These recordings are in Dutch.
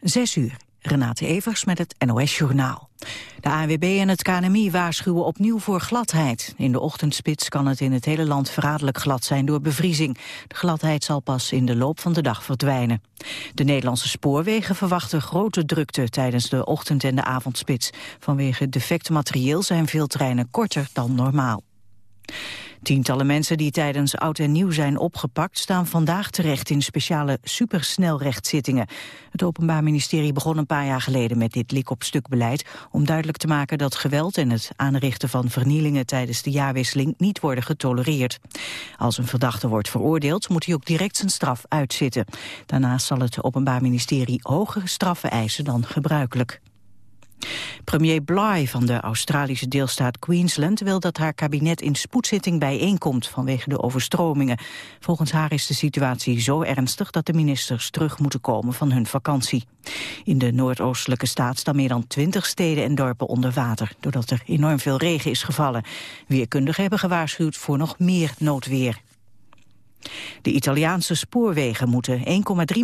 Zes uur. Renate Evers met het NOS Journaal. De ANWB en het KNMI waarschuwen opnieuw voor gladheid. In de ochtendspits kan het in het hele land verraderlijk glad zijn door bevriezing. De gladheid zal pas in de loop van de dag verdwijnen. De Nederlandse spoorwegen verwachten grote drukte tijdens de ochtend- en de avondspits. Vanwege defect materieel zijn veel treinen korter dan normaal. Tientallen mensen die tijdens oud en nieuw zijn opgepakt... staan vandaag terecht in speciale supersnelrechtzittingen. Het Openbaar Ministerie begon een paar jaar geleden met dit lik-op-stuk beleid... om duidelijk te maken dat geweld en het aanrichten van vernielingen... tijdens de jaarwisseling niet worden getolereerd. Als een verdachte wordt veroordeeld, moet hij ook direct zijn straf uitzitten. Daarnaast zal het Openbaar Ministerie hogere straffen eisen dan gebruikelijk. Premier Bly van de Australische deelstaat Queensland wil dat haar kabinet in spoedzitting bijeenkomt vanwege de overstromingen. Volgens haar is de situatie zo ernstig dat de ministers terug moeten komen van hun vakantie. In de noordoostelijke staat staan meer dan twintig steden en dorpen onder water, doordat er enorm veel regen is gevallen. Weerkundigen hebben gewaarschuwd voor nog meer noodweer. De Italiaanse spoorwegen moeten 1,3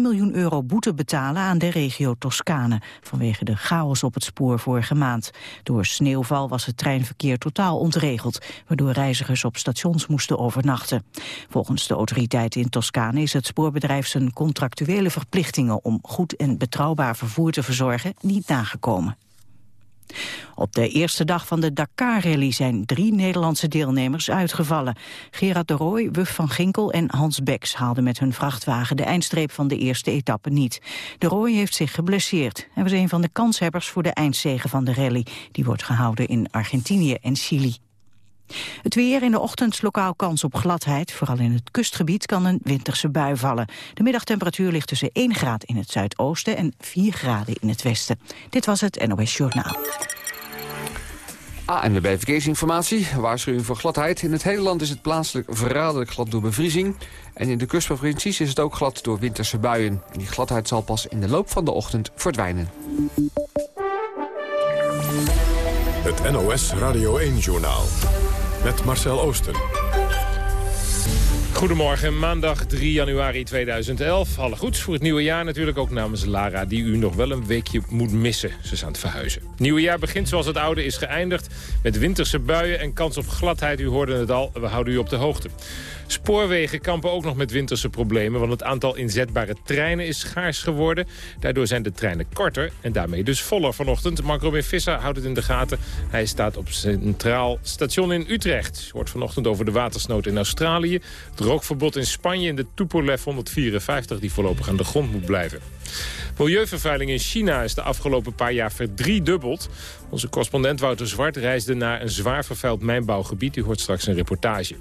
miljoen euro boete betalen aan de regio Toscane vanwege de chaos op het spoor vorige maand. Door sneeuwval was het treinverkeer totaal ontregeld, waardoor reizigers op stations moesten overnachten. Volgens de autoriteiten in Toscane is het spoorbedrijf zijn contractuele verplichtingen om goed en betrouwbaar vervoer te verzorgen niet nagekomen. Op de eerste dag van de Dakar-rally zijn drie Nederlandse deelnemers uitgevallen. Gerard de Rooij, Wuf van Ginkel en Hans Beks haalden met hun vrachtwagen de eindstreep van de eerste etappe niet. De Rooij heeft zich geblesseerd. Hij was een van de kanshebbers voor de eindzegen van de rally. Die wordt gehouden in Argentinië en Chili. Het weer in de ochtend lokaal kans op gladheid. Vooral in het kustgebied kan een winterse bui vallen. De middagtemperatuur ligt tussen 1 graad in het zuidoosten en 4 graden in het westen. Dit was het NOS Journaal. ANWB Verkeersinformatie. Waarschuwing voor gladheid. In het hele land is het plaatselijk verraderlijk glad door bevriezing. En in de kustprovincies is het ook glad door winterse buien. Die gladheid zal pas in de loop van de ochtend verdwijnen. Het NOS Radio 1-journaal met Marcel Oosten. Goedemorgen, maandag 3 januari 2011. Alle goeds voor het nieuwe jaar natuurlijk ook namens Lara... die u nog wel een weekje moet missen. Ze is aan het verhuizen. Het nieuwe jaar begint zoals het oude is geëindigd... met winterse buien en kans op gladheid. U hoorde het al, we houden u op de hoogte. Spoorwegen kampen ook nog met winterse problemen... want het aantal inzetbare treinen is schaars geworden. Daardoor zijn de treinen korter en daarmee dus voller vanochtend. Mark Robin Visser houdt het in de gaten. Hij staat op Centraal Station in Utrecht. Hoort vanochtend over de watersnood in Australië... het rookverbod in Spanje en de Tupolev 154... die voorlopig aan de grond moet blijven. Milieuvervuiling in China is de afgelopen paar jaar verdriedubbeld. Onze correspondent Wouter Zwart reisde naar een zwaar vervuild mijnbouwgebied. U hoort straks een reportage.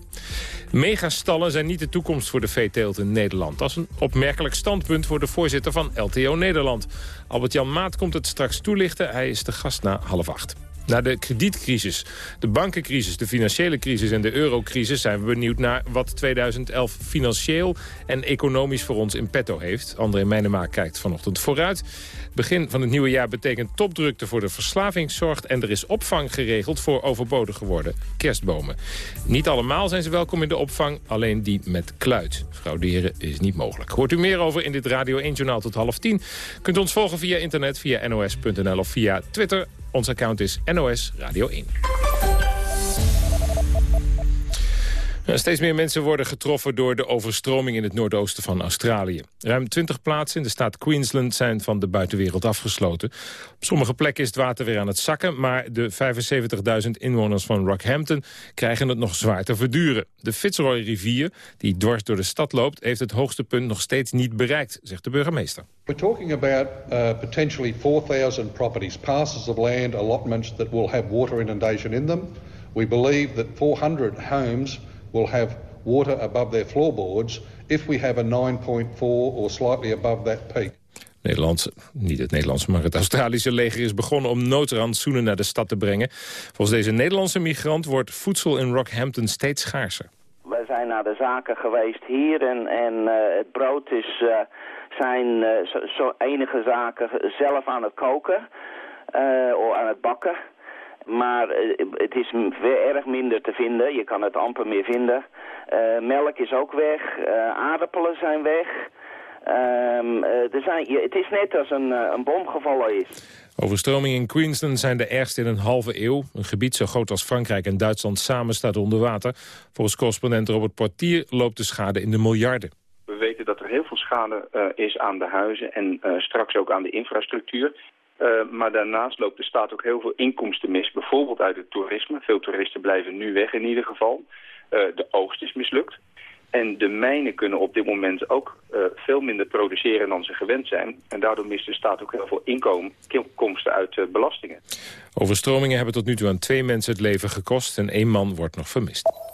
Megastallen zijn niet de toekomst voor de veeteelt in Nederland. Dat is een opmerkelijk standpunt voor de voorzitter van LTO Nederland. Albert-Jan Maat komt het straks toelichten. Hij is de gast na half acht. Na de kredietcrisis, de bankencrisis, de financiële crisis en de eurocrisis... zijn we benieuwd naar wat 2011 financieel en economisch voor ons in petto heeft. André Meijnema kijkt vanochtend vooruit. Begin van het nieuwe jaar betekent topdrukte voor de verslavingszorg... en er is opvang geregeld voor overbodig geworden kerstbomen. Niet allemaal zijn ze welkom in de opvang, alleen die met kluit. Frauderen is niet mogelijk. Hoort u meer over in dit Radio 1-journaal tot half tien. Kunt ons volgen via internet, via nos.nl of via Twitter. Ons account is NOS Radio 1. Steeds meer mensen worden getroffen door de overstroming in het noordoosten van Australië. Ruim 20 plaatsen in de staat Queensland zijn van de buitenwereld afgesloten. Op sommige plekken is het water weer aan het zakken... maar de 75.000 inwoners van Rockhampton krijgen het nog zwaar te verduren. De Fitzroy-rivier, die dwars door de stad loopt... heeft het hoogste punt nog steeds niet bereikt, zegt de burgemeester. We're talking about uh, potentially 4,000 properties, parcels of land, allotments that will have water inundation in them. We believe that 400 homes will have water above their floorboards if we have a 9.4 or slightly above that peak. Nederland, niet het Nederlandse, maar het Australische leger is begonnen om noodrandsoenen naar de stad te brengen. Volgens deze Nederlandse migrant wordt voedsel in Rockhampton steeds schaarser. Wij zijn naar de zaken geweest hier en, en uh, het brood is, uh, zijn uh, zo, zo, enige zaken zelf aan het koken of aan het bakken. Maar uh, het is erg minder te vinden. Je kan het amper meer vinden. Uh, melk is ook weg. Uh, aardappelen zijn weg. Ehm, er zijn, het is net als een, een bom gevallen is. Overstromingen in Queensland zijn de ergste in een halve eeuw. Een gebied zo groot als Frankrijk en Duitsland samen staat onder water. Volgens correspondent Robert Portier loopt de schade in de miljarden. We weten dat er heel veel schade uh, is aan de huizen en uh, straks ook aan de infrastructuur. Uh, maar daarnaast loopt de staat ook heel veel inkomsten mis. Bijvoorbeeld uit het toerisme. Veel toeristen blijven nu weg in ieder geval. de oogst is mislukt. En de mijnen kunnen op dit moment ook uh, veel minder produceren dan ze gewend zijn. En daardoor mist de staat ook heel veel inkomsten uit belastingen. Overstromingen hebben tot nu toe aan twee mensen het leven gekost... en één man wordt nog vermist.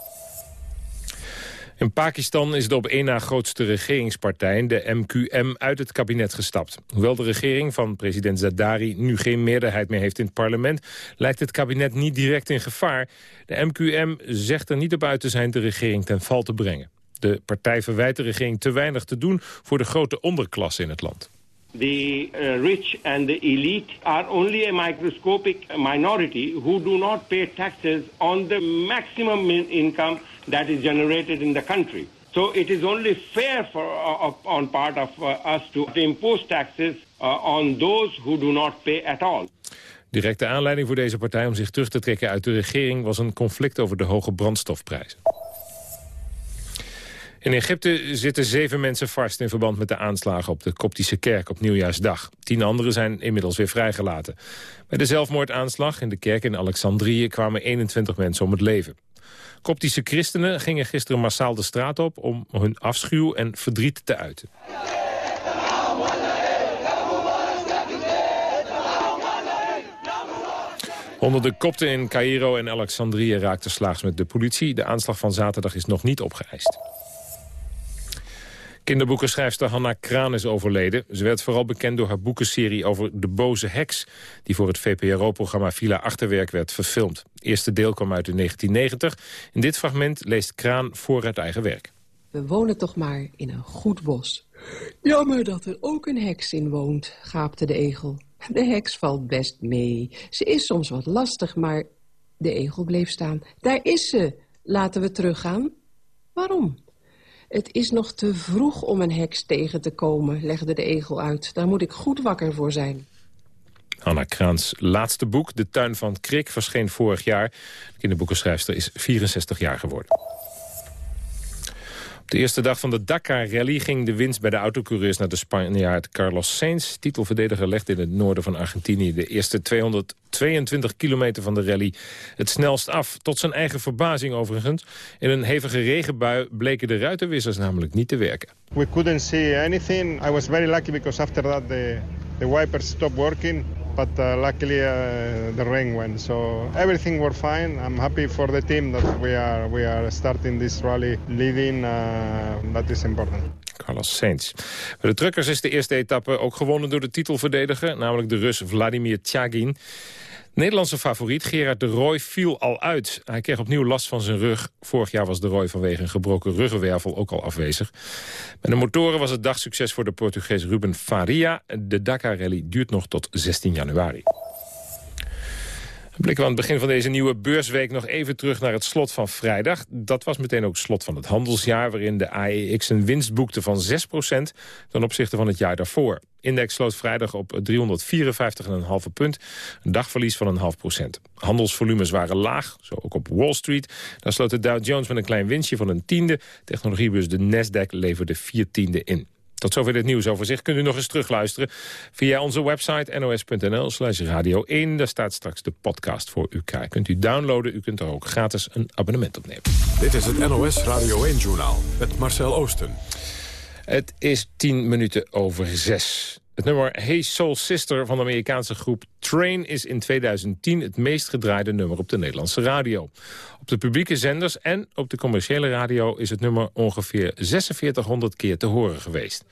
In Pakistan is de op één na grootste regeringspartij, de MQM, uit het kabinet gestapt. Hoewel de regering van president Zadari nu geen meerderheid meer heeft in het parlement, lijkt het kabinet niet direct in gevaar. De MQM zegt er niet op uit te zijn de regering ten val te brengen. De partij verwijt de regering te weinig te doen voor de grote onderklasse in het land. The uh, rich and the elite are only a microscopic minority who do not pay taxes on the maximum income that is generated in the country. So it is only fair for uh, on part of uh, us to impose taxes uh, on those who do not pay at all. Directe aanleiding voor deze partij om zich terug te trekken uit de regering was een conflict over de hoge brandstofprijzen. In Egypte zitten zeven mensen vast in verband met de aanslagen op de Koptische kerk op Nieuwjaarsdag. Tien anderen zijn inmiddels weer vrijgelaten. Bij de zelfmoordaanslag in de kerk in Alexandrië kwamen 21 mensen om het leven. Koptische christenen gingen gisteren massaal de straat op om hun afschuw en verdriet te uiten. Honderden kopten in Cairo en Alexandrië raakten slaags met de politie. De aanslag van zaterdag is nog niet opgeëist. Kinderboekenschrijfster Hanna Kraan is overleden. Ze werd vooral bekend door haar boekenserie over de boze heks... die voor het VPRO-programma Villa Achterwerk werd verfilmd. Het eerste deel kwam uit in 1990. In dit fragment leest Kraan voor het eigen werk. We wonen toch maar in een goed bos. Jammer dat er ook een heks in woont, gaapte de egel. De heks valt best mee. Ze is soms wat lastig, maar de egel bleef staan. Daar is ze. Laten we teruggaan. Waarom? Het is nog te vroeg om een heks tegen te komen, legde de egel uit. Daar moet ik goed wakker voor zijn. Anna Kraans laatste boek, De Tuin van Krik, verscheen vorig jaar. De kinderboekenschrijfster is 64 jaar geworden. Op de eerste dag van de Dakar-rally ging de winst bij de autocoureurs naar de Spanjaard Carlos Sainz. Titelverdediger legde in het noorden van Argentinië de eerste 222 kilometer van de rally het snelst af. Tot zijn eigen verbazing overigens. In een hevige regenbui bleken de ruitenwissers namelijk niet te werken. We couldn't see anything. I was very lucky because after that the, the wipers stopped working but uh, luckily uh, the rain went. So everything was fine. I'm happy for the team that we are we are starting this rally leading. Uh, that is important. Carlos Sainz. Bij de truckers is de eerste etappe ook gewonnen door de titelverdediger, namelijk de Rus Vladimir Tjagin. Nederlandse favoriet Gerard de Roy viel al uit. Hij kreeg opnieuw last van zijn rug. Vorig jaar was de Roy vanwege een gebroken ruggenwervel ook al afwezig. Met de motoren was het dagsucces voor de Portugees Ruben Faria. De Dakar Rally duurt nog tot 16 januari. Blikken we aan het begin van deze nieuwe beursweek nog even terug naar het slot van vrijdag. Dat was meteen ook het slot van het handelsjaar... waarin de AEX een winst boekte van 6% ten opzichte van het jaar daarvoor. Index sloot vrijdag op 354,5 punt, een dagverlies van een half procent. Handelsvolumes waren laag, zo ook op Wall Street. Daar sloot de Dow Jones met een klein winstje van een tiende. Technologiebeurs de Nasdaq leverde vier tiende in. Tot zover dit nieuwsoverzicht. Kunt u nog eens terugluisteren via onze website nos.nl slash radio 1. Daar staat straks de podcast voor u klaar. Kunt u downloaden, u kunt er ook gratis een abonnement op nemen. Dit is het NOS Radio 1-journaal met Marcel Oosten. Het is tien minuten over zes. Het nummer Hey Soul Sister van de Amerikaanse groep Train... is in 2010 het meest gedraaide nummer op de Nederlandse radio. Op de publieke zenders en op de commerciële radio... is het nummer ongeveer 4600 keer te horen geweest.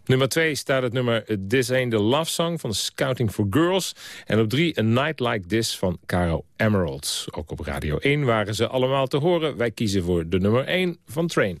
Op nummer 2 staat het nummer This Ain't the Love Song van Scouting for Girls. En op 3 A Night Like This van Caro Emeralds. Ook op Radio 1 waren ze allemaal te horen. Wij kiezen voor de nummer 1 van Train.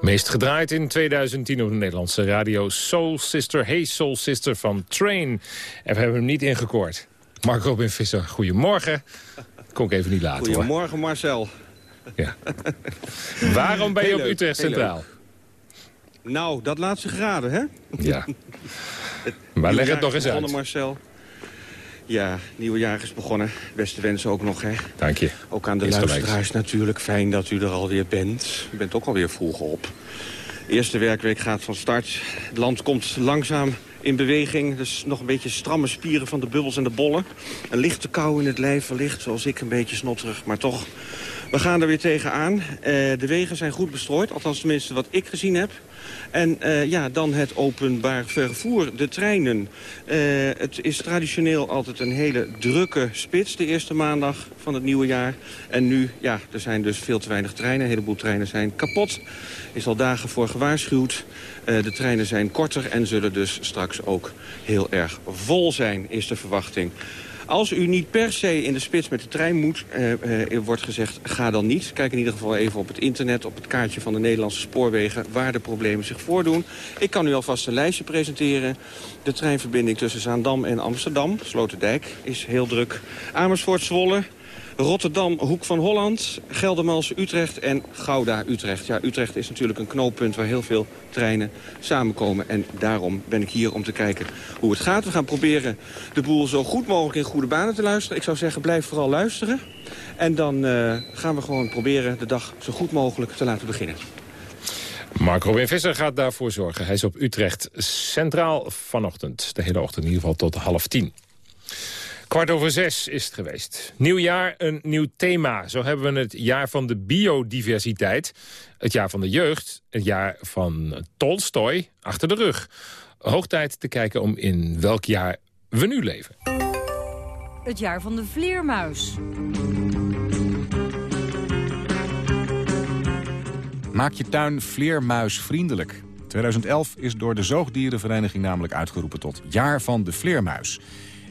Meest gedraaid in 2010 op de Nederlandse radio Soul Sister. Hey Soul Sister van Train. En we hebben hem niet ingekoord. Mark Robin Visser, goedemorgen. Kon ik even niet laten Goedemorgen Marcel. Ja. Waarom ben je op Utrecht Centraal? Nou, dat laatste graden, hè? Ja. maar leg het nog eens uit. Marcel. Ja, nieuwe jaar is begonnen. Beste wensen ook nog, hè. Dank je. Ook aan de luisteraars natuurlijk. Fijn dat u er alweer bent. U bent ook alweer vroeg op. De eerste werkweek gaat van start. Het land komt langzaam in beweging. Dus nog een beetje stramme spieren van de bubbels en de bollen. Een lichte kou in het lijf wellicht, zoals ik, een beetje snotterig. Maar toch, we gaan er weer tegenaan. Uh, de wegen zijn goed bestrooid, althans tenminste wat ik gezien heb. En uh, ja, dan het openbaar vervoer, de treinen. Uh, het is traditioneel altijd een hele drukke spits, de eerste maandag van het nieuwe jaar. En nu, ja, er zijn dus veel te weinig treinen. Een heleboel treinen zijn kapot. Is al dagen voor gewaarschuwd. Uh, de treinen zijn korter en zullen dus straks ook heel erg vol zijn, is de verwachting. Als u niet per se in de spits met de trein moet, eh, eh, wordt gezegd, ga dan niet. Kijk in ieder geval even op het internet, op het kaartje van de Nederlandse spoorwegen... waar de problemen zich voordoen. Ik kan u alvast een lijstje presenteren. De treinverbinding tussen Zaandam en Amsterdam, Sloterdijk, is heel druk. Amersfoort-Zwolle, Rotterdam, Hoek van Holland, Geldermals, Utrecht en Gouda, Utrecht. Ja, Utrecht is natuurlijk een knooppunt waar heel veel treinen samenkomen. En daarom ben ik hier om te kijken hoe het gaat. We gaan proberen de boel zo goed mogelijk in goede banen te luisteren. Ik zou zeggen, blijf vooral luisteren. En dan uh, gaan we gewoon proberen de dag zo goed mogelijk te laten beginnen. Marco Robin Visser gaat daarvoor zorgen. Hij is op Utrecht centraal vanochtend. De hele ochtend in ieder geval tot half tien. Kwart over zes is het geweest. Nieuw jaar, een nieuw thema. Zo hebben we het jaar van de biodiversiteit. Het jaar van de jeugd. Het jaar van Tolstoy achter de rug. Hoog tijd te kijken om in welk jaar we nu leven. Het jaar van de vleermuis. Maak je tuin vleermuisvriendelijk. 2011 is door de Zoogdierenvereniging namelijk uitgeroepen tot Jaar van de Vleermuis.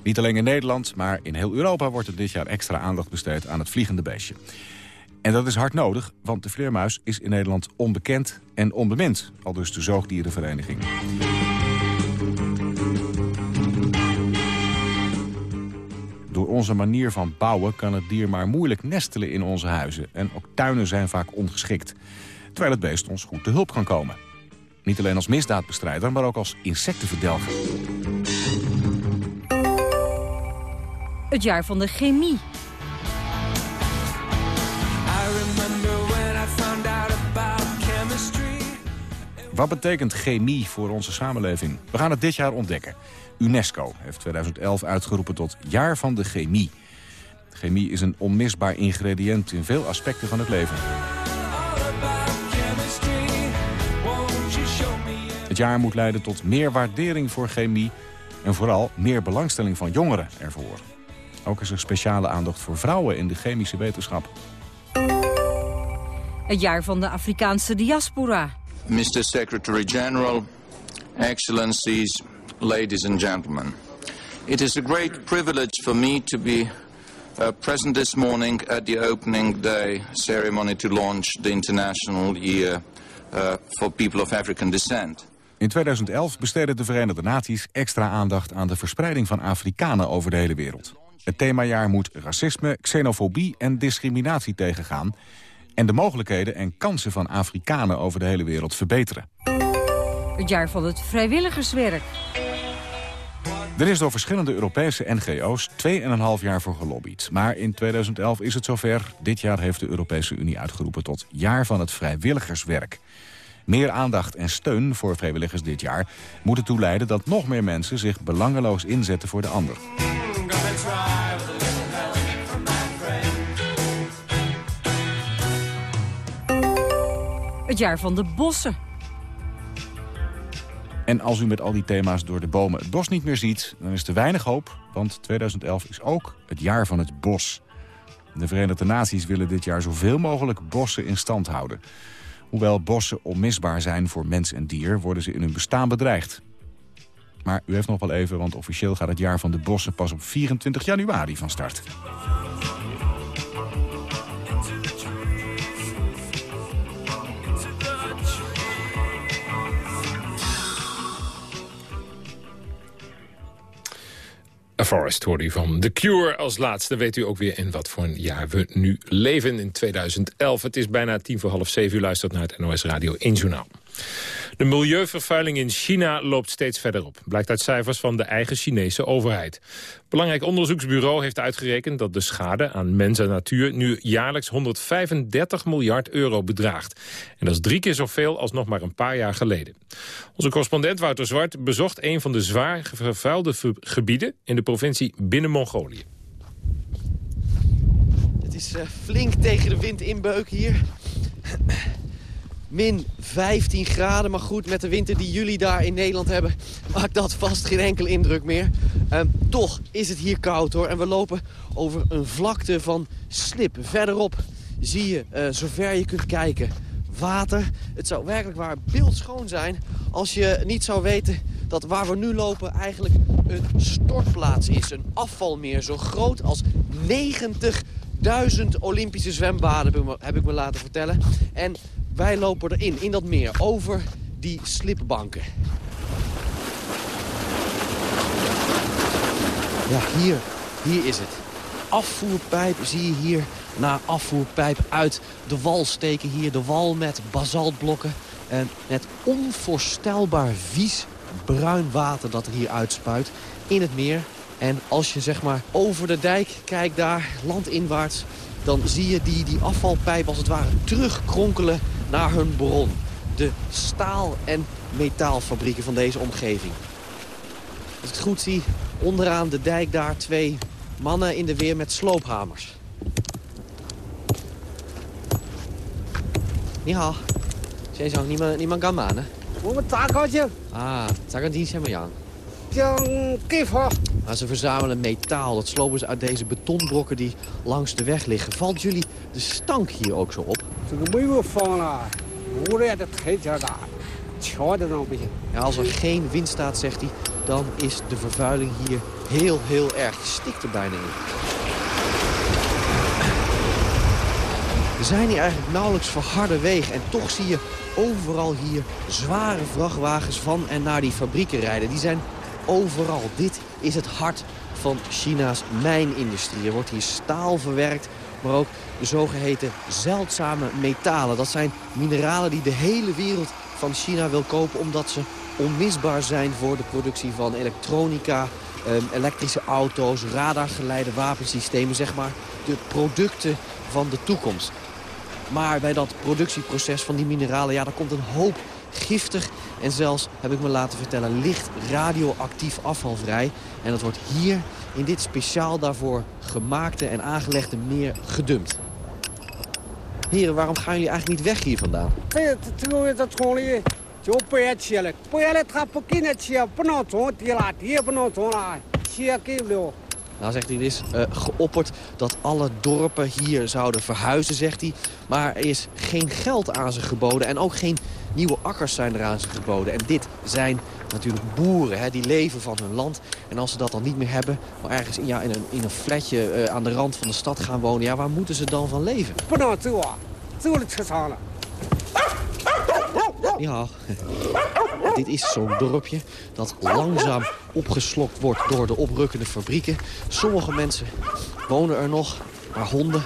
Niet alleen in Nederland, maar in heel Europa wordt er dit jaar extra aandacht besteed aan het vliegende beestje. En dat is hard nodig, want de vleermuis is in Nederland onbekend en onbemind, al dus de Zoogdierenvereniging. Door onze manier van bouwen kan het dier maar moeilijk nestelen in onze huizen. En ook tuinen zijn vaak ongeschikt. Terwijl het beest ons goed te hulp kan komen. Niet alleen als misdaadbestrijder, maar ook als insectenverdelger. Het jaar van de chemie. Wat betekent chemie voor onze samenleving? We gaan het dit jaar ontdekken. UNESCO heeft 2011 uitgeroepen tot Jaar van de Chemie. Chemie is een onmisbaar ingrediënt in veel aspecten van het leven. Het jaar moet leiden tot meer waardering voor chemie... en vooral meer belangstelling van jongeren ervoor. Ook is er speciale aandacht voor vrouwen in de chemische wetenschap. Het jaar van de Afrikaanse diaspora. Mr. Secretary-General, Excellencies, ladies and gentlemen. It is a great privilege for me to be uh, present this morning at the opening day ceremony to launch the International Year uh, for People of African Descent. In 2011 besteden de Verenigde Naties extra aandacht aan de verspreiding van Afrikanen over de hele wereld. Het themajaar moet racisme, xenofobie en discriminatie tegengaan... en de mogelijkheden en kansen van Afrikanen over de hele wereld verbeteren. Het jaar van het vrijwilligerswerk. Er is door verschillende Europese NGO's 2,5 jaar voor gelobbyd. Maar in 2011 is het zover. Dit jaar heeft de Europese Unie uitgeroepen tot Jaar van het Vrijwilligerswerk. Meer aandacht en steun voor vrijwilligers dit jaar moet ertoe leiden dat nog meer mensen zich belangeloos inzetten voor de ander. Het jaar van de bossen. En als u met al die thema's door de bomen het bos niet meer ziet... dan is er weinig hoop, want 2011 is ook het jaar van het bos. De Verenigde Naties willen dit jaar zoveel mogelijk bossen in stand houden. Hoewel bossen onmisbaar zijn voor mens en dier... worden ze in hun bestaan bedreigd. Maar u heeft nog wel even, want officieel gaat het jaar van de bossen... pas op 24 januari van start. A Forest hoorde u van The Cure als laatste. Weet u ook weer in wat voor een jaar we nu leven in 2011. Het is bijna tien voor half zeven. U luistert naar het NOS Radio 1 Journaal. De milieuvervuiling in China loopt steeds verder op. Blijkt uit cijfers van de eigen Chinese overheid. Belangrijk onderzoeksbureau heeft uitgerekend dat de schade aan mens en natuur nu jaarlijks 135 miljard euro bedraagt. En dat is drie keer zoveel als nog maar een paar jaar geleden. Onze correspondent Wouter Zwart bezocht een van de zwaar vervuilde gebieden in de provincie Binnen-Mongolië. Het is uh, flink tegen de wind inbeuk hier. Min 15 graden, maar goed, met de winter die jullie daar in Nederland hebben... maakt dat vast geen enkel indruk meer. Um, toch is het hier koud hoor. En we lopen over een vlakte van slip. Verderop zie je, uh, zover je kunt kijken, water. Het zou werkelijk waar beeldschoon zijn als je niet zou weten dat waar we nu lopen eigenlijk een stortplaats is. Een afvalmeer zo groot als 90.000 Olympische zwembaden, heb ik me laten vertellen. En wij lopen erin, in dat meer, over die slipbanken. Ja, hier, hier is het. Afvoerpijp zie je hier na afvoerpijp uit de wal steken. Hier de wal met basaltblokken. En het onvoorstelbaar vies bruin water dat er hier uitspuit in het meer. En als je zeg maar over de dijk kijkt daar, landinwaarts... dan zie je die, die afvalpijp als het ware terugkronkelen naar hun bron. De staal- en metaalfabrieken van deze omgeving. Als ik het goed zie, onderaan de dijk daar twee mannen in de weer met sloophamers. 你好，先生，你们你们干嘛呢？我们砸高兴。 ze verzamelen metaal. Dat slopen ze uit deze betonbrokken die langs de weg liggen. Valt jullie de stank hier ook zo op? Ja, als er geen wind staat, zegt hij, dan is de vervuiling hier heel, heel erg. Je stikt er bijna in. We zijn hier eigenlijk nauwelijks verharde wegen. En toch zie je overal hier zware vrachtwagens van en naar die fabrieken rijden. Die zijn overal. Dit is het hart van China's mijnindustrie. Er wordt hier staal verwerkt, maar ook de zogeheten zeldzame metalen. Dat zijn mineralen die de hele wereld van China wil kopen... omdat ze onmisbaar zijn voor de productie van elektronica... ehm, elektrische auto's, radargeleide wapensystemen, zeg maar. De producten van de toekomst. Maar bij dat productieproces van die mineralen, ja, daar komt een hoop giftig en zelfs, heb ik me laten vertellen, licht radioactief afval vrij. En dat wordt hier in dit speciaal daarvoor gemaakte en aangelegde meer gedumpt. Heren, waarom gaan jullie eigenlijk niet weg hier vandaan? Nou zegt hij, er is eh, geopperd dat alle dorpen hier zouden verhuizen, zegt hij. Maar er is geen geld aan ze geboden en ook geen nieuwe akkers zijn er aan ze geboden. En dit zijn natuurlijk boeren, hè, die leven van hun land. En als ze dat dan niet meer hebben, maar ergens in, ja, in, een, in een flatje eh, aan de rand van de stad gaan wonen... ja, waar moeten ze dan van leven? Ja, dit is zo'n dorpje dat langzaam opgeslokt wordt door de oprukkende fabrieken. Sommige mensen wonen er nog, maar honden,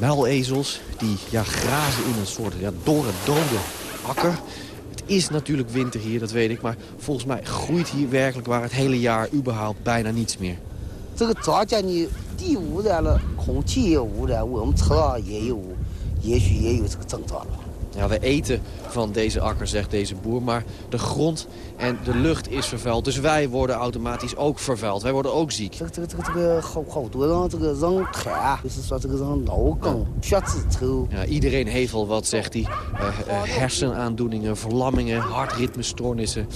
muilezels, die ja, grazen in een soort ja, dorre, dode akker. Het is natuurlijk winter hier, dat weet ik, maar volgens mij groeit hier werkelijk waar het hele jaar überhaupt bijna niets meer. 这个庄稼你地污染了，空气也污染，我们车也有，也许也有这个症状了。 Ja, we eten van deze akker, zegt deze boer, maar de grond en de lucht is vervuild. Dus wij worden automatisch ook vervuild. Wij worden ook ziek. 这个这个这个这个好好多人这个人痰，就是说这个人脑梗、血脂抽。 Ja, iedereen heeft al wat, zegt hij. Eh, eh, hersenaandoeningen, verlammingen, hartritmestoornissen.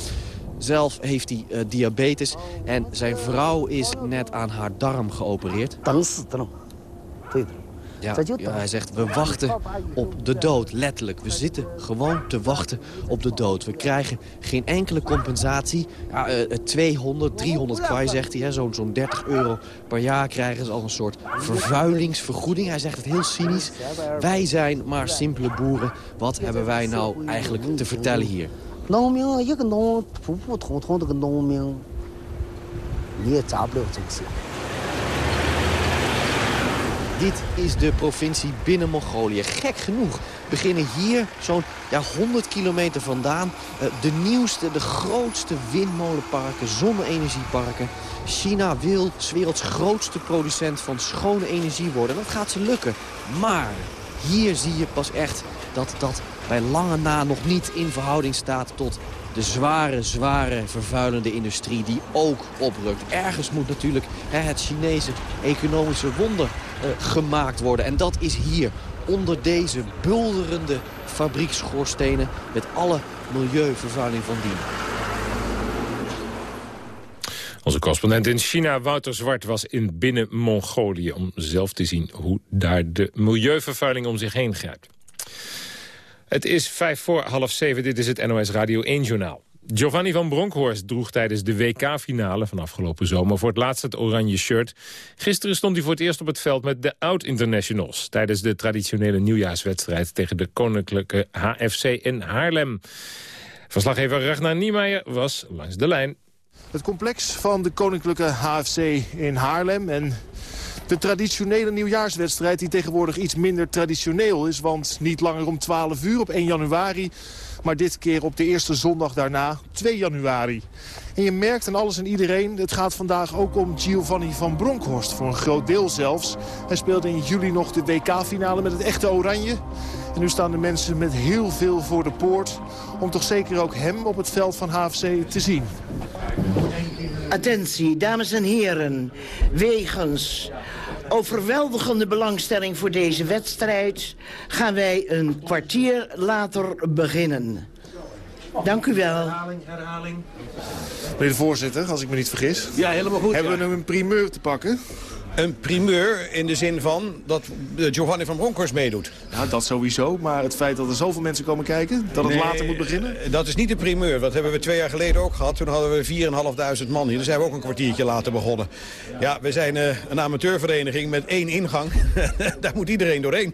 Zelf heeft hij eh, diabetes en zijn vrouw is net aan haar darm geopereerd. 等死的了，对的。 ja, ja, hij zegt, we wachten op de dood, letterlijk. We zitten gewoon te wachten op de dood. We krijgen geen enkele compensatie. Ja, eh, 200, 300 kwai, zegt hij. Zo'n zo'n 30 euro per jaar krijgen ze als een soort vervuilingsvergoeding. Hij zegt het heel cynisch. Wij zijn maar simpele boeren. Wat hebben wij nou eigenlijk te vertellen hier? 农 Dit is de provincie binnen Mongolië. Gek genoeg beginnen hier zo'n ja, 100 kilometer vandaan... eh, de nieuwste, de grootste windmolenparken, zonne-energieparken. China wil 's werelds grootste producent van schone energie worden. Dat gaat ze lukken. Maar hier zie je pas echt dat dat bij lange na nog niet in verhouding staat... tot de zware, zware vervuilende industrie die ook oprukt. Ergens moet natuurlijk hè, het Chinese economische wonder gemaakt worden. En dat is hier, onder deze bulderende fabriekschoorstenen... met alle milieuvervuiling van dien. Onze correspondent in China, Wouter Zwart, was in binnen Mongolië... om zelf te zien hoe daar de milieuvervuiling om zich heen grijpt. Het is vijf voor half zeven, dit is het NOS Radio 1-journaal. Giovanni van Bronckhorst droeg tijdens de WK-finale van afgelopen zomer... voor het laatst het oranje shirt. Gisteren stond hij voor het eerst op het veld met de oud-internationals... tijdens de traditionele nieuwjaarswedstrijd tegen de koninklijke HFC in Haarlem. Verslaggever Ragnar Niemeyer was langs de lijn. Het complex van de Koninklijke HFC in Haarlem en de traditionele nieuwjaarswedstrijd die tegenwoordig iets minder traditioneel is. Want niet langer om 12 uur op 1 januari, maar dit keer op de eerste zondag daarna, 2 januari. En je merkt aan alles en iedereen, het gaat vandaag ook om Giovanni van Bronckhorst. Voor een groot deel zelfs. Hij speelde in juli nog de WK-finale met het echte oranje. En nu staan de mensen met heel veel voor de poort... om toch zeker ook hem op het veld van HFC te zien. Attentie, dames en heren. Wegens overweldigende belangstelling voor deze wedstrijd... gaan wij een kwartier later beginnen. Dank u wel. Herhaling, herhaling. Meneer de voorzitter, als ik me niet vergis. Ja, helemaal goed. Hebben we nu een primeur te pakken? Een primeur in de zin van dat eh, Giovanni van Bronckhorst meedoet. Nou, dat sowieso. Maar het feit dat er zoveel mensen komen kijken, dat het Nee, later moet beginnen... eh, Dat is niet de primeur. Dat hebben we twee jaar geleden ook gehad. Toen hadden we 4.500 man hier. Dan zijn we ook een kwartiertje later begonnen. Ja, we zijn eh, een amateurvereniging met één ingang. Daar moet iedereen doorheen.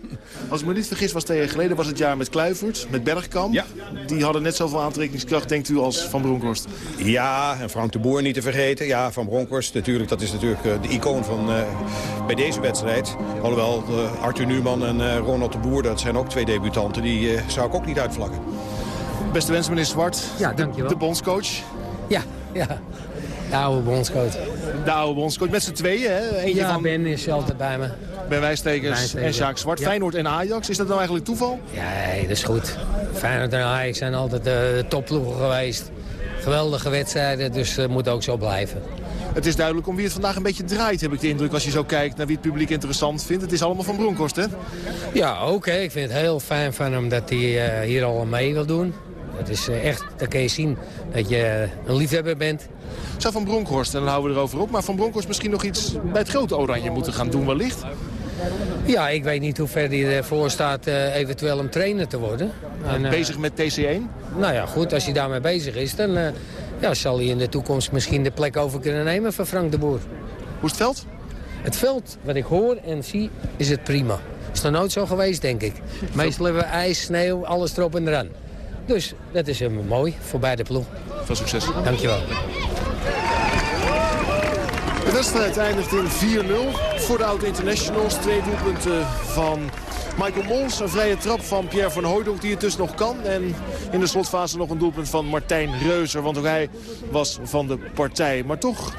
Als ik me niet vergis, was twee jaar geleden was het jaar met Kluivert, met Bergkamp. Ja. Die hadden net zoveel aantrekkingskracht, denkt u, als Van Bronckhorst. Ja, en Frank de Boer niet te vergeten. Ja, Van Bronckhorst natuurlijk. Dat is natuurlijk de icoon van eh, bij deze wedstrijd. Alhoewel eh, Arthur Numan en eh, Ronald de Boer, dat zijn ook twee debutanten. Die eh, zou ik ook niet uitvlakken. Beste wensen, meneer Zwart. Ja, dankjewel. De bondscoach. Ja, ja. De oude bondscoach. De oude bondscoach. Met z'n tweeën, hè? Eentje ja, van Ben is altijd bij me. Ben Wijstekers Wijstekers, en Sjaak Zwart. ja. Feyenoord en Ajax. Is dat nou eigenlijk toeval? Ja, nee, dat is goed. Feyenoord en Ajax zijn altijd de topploegen geweest. Geweldige wedstrijden, dus dat moet ook zo blijven. Het is duidelijk om wie het vandaag een beetje draait, heb ik de indruk... als je zo kijkt naar wie het publiek interessant vindt. Het is allemaal van Bronkhorst, hè? Ja, hè. Ik vind het heel fijn van hem dat hij eh, hier al mee wil doen. Dat is eh, echt, dan kun je zien dat je een liefhebber bent. Zou Van Bronkhorst, en dan houden we erover op... maar Van Bronkhorst misschien nog iets bij het grote oranje moeten gaan doen wellicht? Ja, ik weet niet hoe ver hij ervoor staat eh, eventueel om trainer te worden. En, eh, Bezig met TC1? Nou ja, goed, als hij daarmee bezig is, dan eh, ja, zal hij in de toekomst misschien de plek over kunnen nemen van Frank de Boer. Hoe is het veld? Het veld, wat ik hoor en zie, is het prima. Is nog nooit zo geweest, denk ik. Meestal hebben we ijs, sneeuw, alles erop en eraan. Dus dat is eh, mooi voor beide ploeg. Veel succes. Dankjewel. De wedstrijd eindigt in 4-0 voor de oud-internationals. Twee doelpunten van Michael Mols. Een vrije trap van Pierre van Hooydonk die het dus nog kan. En in de slotfase nog een doelpunt van Martijn Reuzer. Want ook hij was van de partij. Maar toch,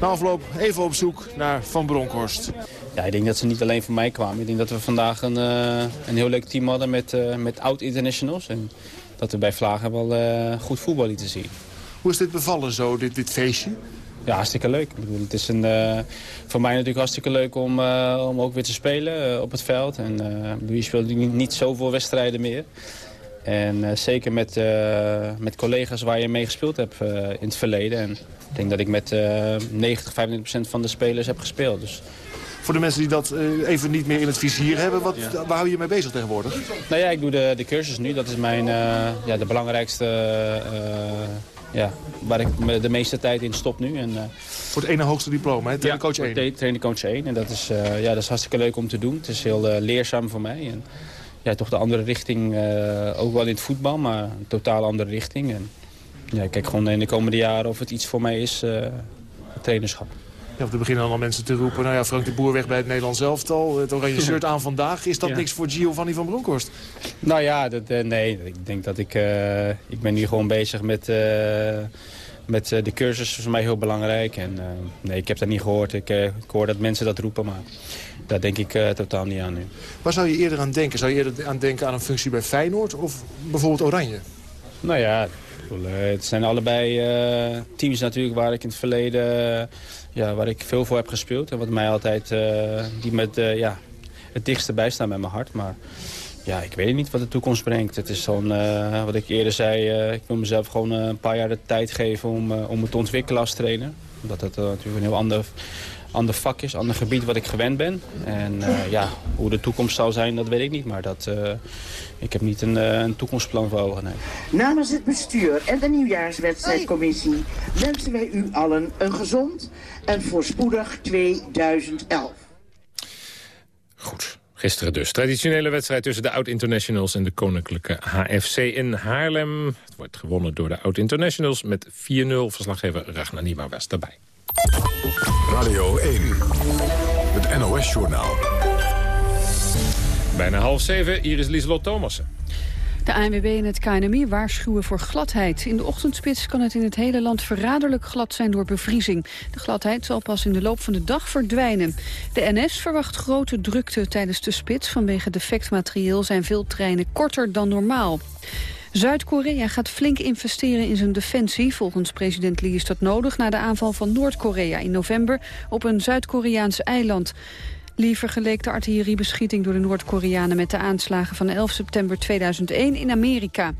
na afloop even op zoek naar Van Bronckhorst. Ja, ik denk dat ze niet alleen voor mij kwamen. Ik denk dat we vandaag een, eh, een heel leuk team hadden met, eh, met oud-internationals. En dat we bij Vlagen wel eh, goed voetbal lieten zien. Hoe is dit bevallen zo, dit, dit feestje? Ja, hartstikke leuk. Ik bedoel, het is een, eh, voor mij natuurlijk hartstikke leuk om, eh, om ook weer te spelen eh, op het veld. En, eh, je speelt niet, niet zoveel wedstrijden meer. En eh, zeker met, eh, met collega's waar je mee gespeeld hebt eh, in het verleden. En ik denk dat ik met eh 90, 95 procent van de spelers heb gespeeld. Dus Voor de mensen die dat even niet meer in het vizier hebben, wat, waar hou je mee bezig tegenwoordig? Nou ja, ik doe de, de cursus nu. Dat is mijn, eh, ja, de belangrijkste, eh, ja, waar ik de meeste tijd in stop nu. En, eh, Voor het ene hoogste diploma, hè? Trainer coach 1. tra- trainer coach 1. En dat is, eh, ja, dat is hartstikke leuk om te doen. Het is heel eh, leerzaam voor mij. En, ja, toch de andere richting, ook wel in het voetbal, maar een totaal andere richting. En, ja, ik kijk gewoon in de komende jaren of het iets voor mij is, het trainerschap. Ja, er beginnen dan al mensen te roepen, nou ja, Frank de Boer weg bij het Nederlands elftal. Het oranje shirt aan vandaag. Is dat Ja. niks voor Giovanni van Bronckhorst? Nou ja, dat, eh, nee, ik denk dat ik... eh, ik ben nu gewoon bezig met, eh, met eh, de cursus. Dat is voor mij heel belangrijk. En eh, nee, ik heb dat niet gehoord. Ik, eh, ik hoor dat mensen dat roepen, maar daar denk ik eh, totaal niet aan nu. Waar zou je eerder aan denken? Zou je eerder aan denken aan een functie bij Feyenoord of bijvoorbeeld Oranje? Nou ja, het zijn allebei eh, teams natuurlijk waar ik in het verleden... ja, waar ik veel voor heb gespeeld. En wat mij altijd... eh, die met eh, ja, het dichtste bij staan met mijn hart. Maar ja, ik weet niet wat de toekomst brengt. Het is zo'n, eh, wat ik eerder zei, eh, ik wil mezelf gewoon eh, een paar jaar de tijd geven om, eh, om me te ontwikkelen als trainer. Omdat het natuurlijk een heel ander, ander vak is, ander gebied wat ik gewend ben. En eh, ja, hoe de toekomst zal zijn, dat weet ik niet. Maar dat, eh, ik heb niet een, eh, een toekomstplan voor ogen, nee. Namens het bestuur en de nieuwjaarswedstrijdcommissie wensen wij u allen een gezond en voorspoedig 2011. Gisteren dus. Traditionele wedstrijd tussen de oud-internationals en de koninklijke HFC in Haarlem. Het wordt gewonnen door de oud-internationals met 4-0. Verslaggever Ragnar Niemann was daarbij. Radio 1, het NOS-journaal. Bijna half zeven, hier is Lieselot Thomassen. De ANWB en het KNMI waarschuwen voor gladheid. In de ochtendspits kan het in het hele land verraderlijk glad zijn door bevriezing. De gladheid zal pas in de loop van de dag verdwijnen. De NS verwacht grote drukte tijdens de spits. Vanwege defect materieel zijn veel treinen korter dan normaal. Zuid-Korea gaat flink investeren in zijn defensie. Volgens president Lee is dat nodig na de aanval van Noord-Korea in november op een Zuid-Koreaans eiland. Lee vergeleek de artilleriebeschieting door de Noord-Koreanen met de aanslagen van 11 september 2001 in Amerika.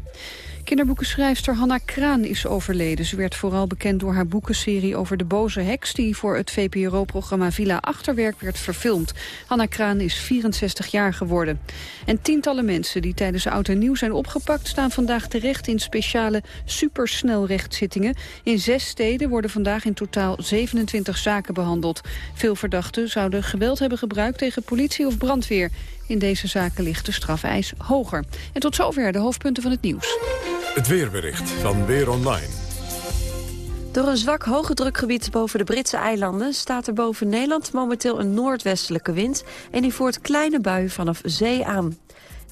Kinderboekenschrijfster Hanna Kraan is overleden. Ze werd vooral bekend door haar boekenserie over de boze heks... die voor het VPRO-programma Villa Achterwerk werd verfilmd. Hanna Kraan is 64 jaar geworden. En tientallen mensen die tijdens Oud en Nieuw zijn opgepakt... staan vandaag terecht in speciale supersnelrechtzittingen. In zes steden worden vandaag in totaal 27 zaken behandeld. Veel verdachten zouden geweld hebben gebruikt tegen politie of brandweer. In deze zaken ligt de strafeis hoger. En tot zover de hoofdpunten van het nieuws. Het weerbericht van Weer Online. Door een zwak hoge drukgebied boven de Britse eilanden... staat er boven Nederland momenteel een noordwestelijke wind... en die voert kleine buien vanaf zee aan.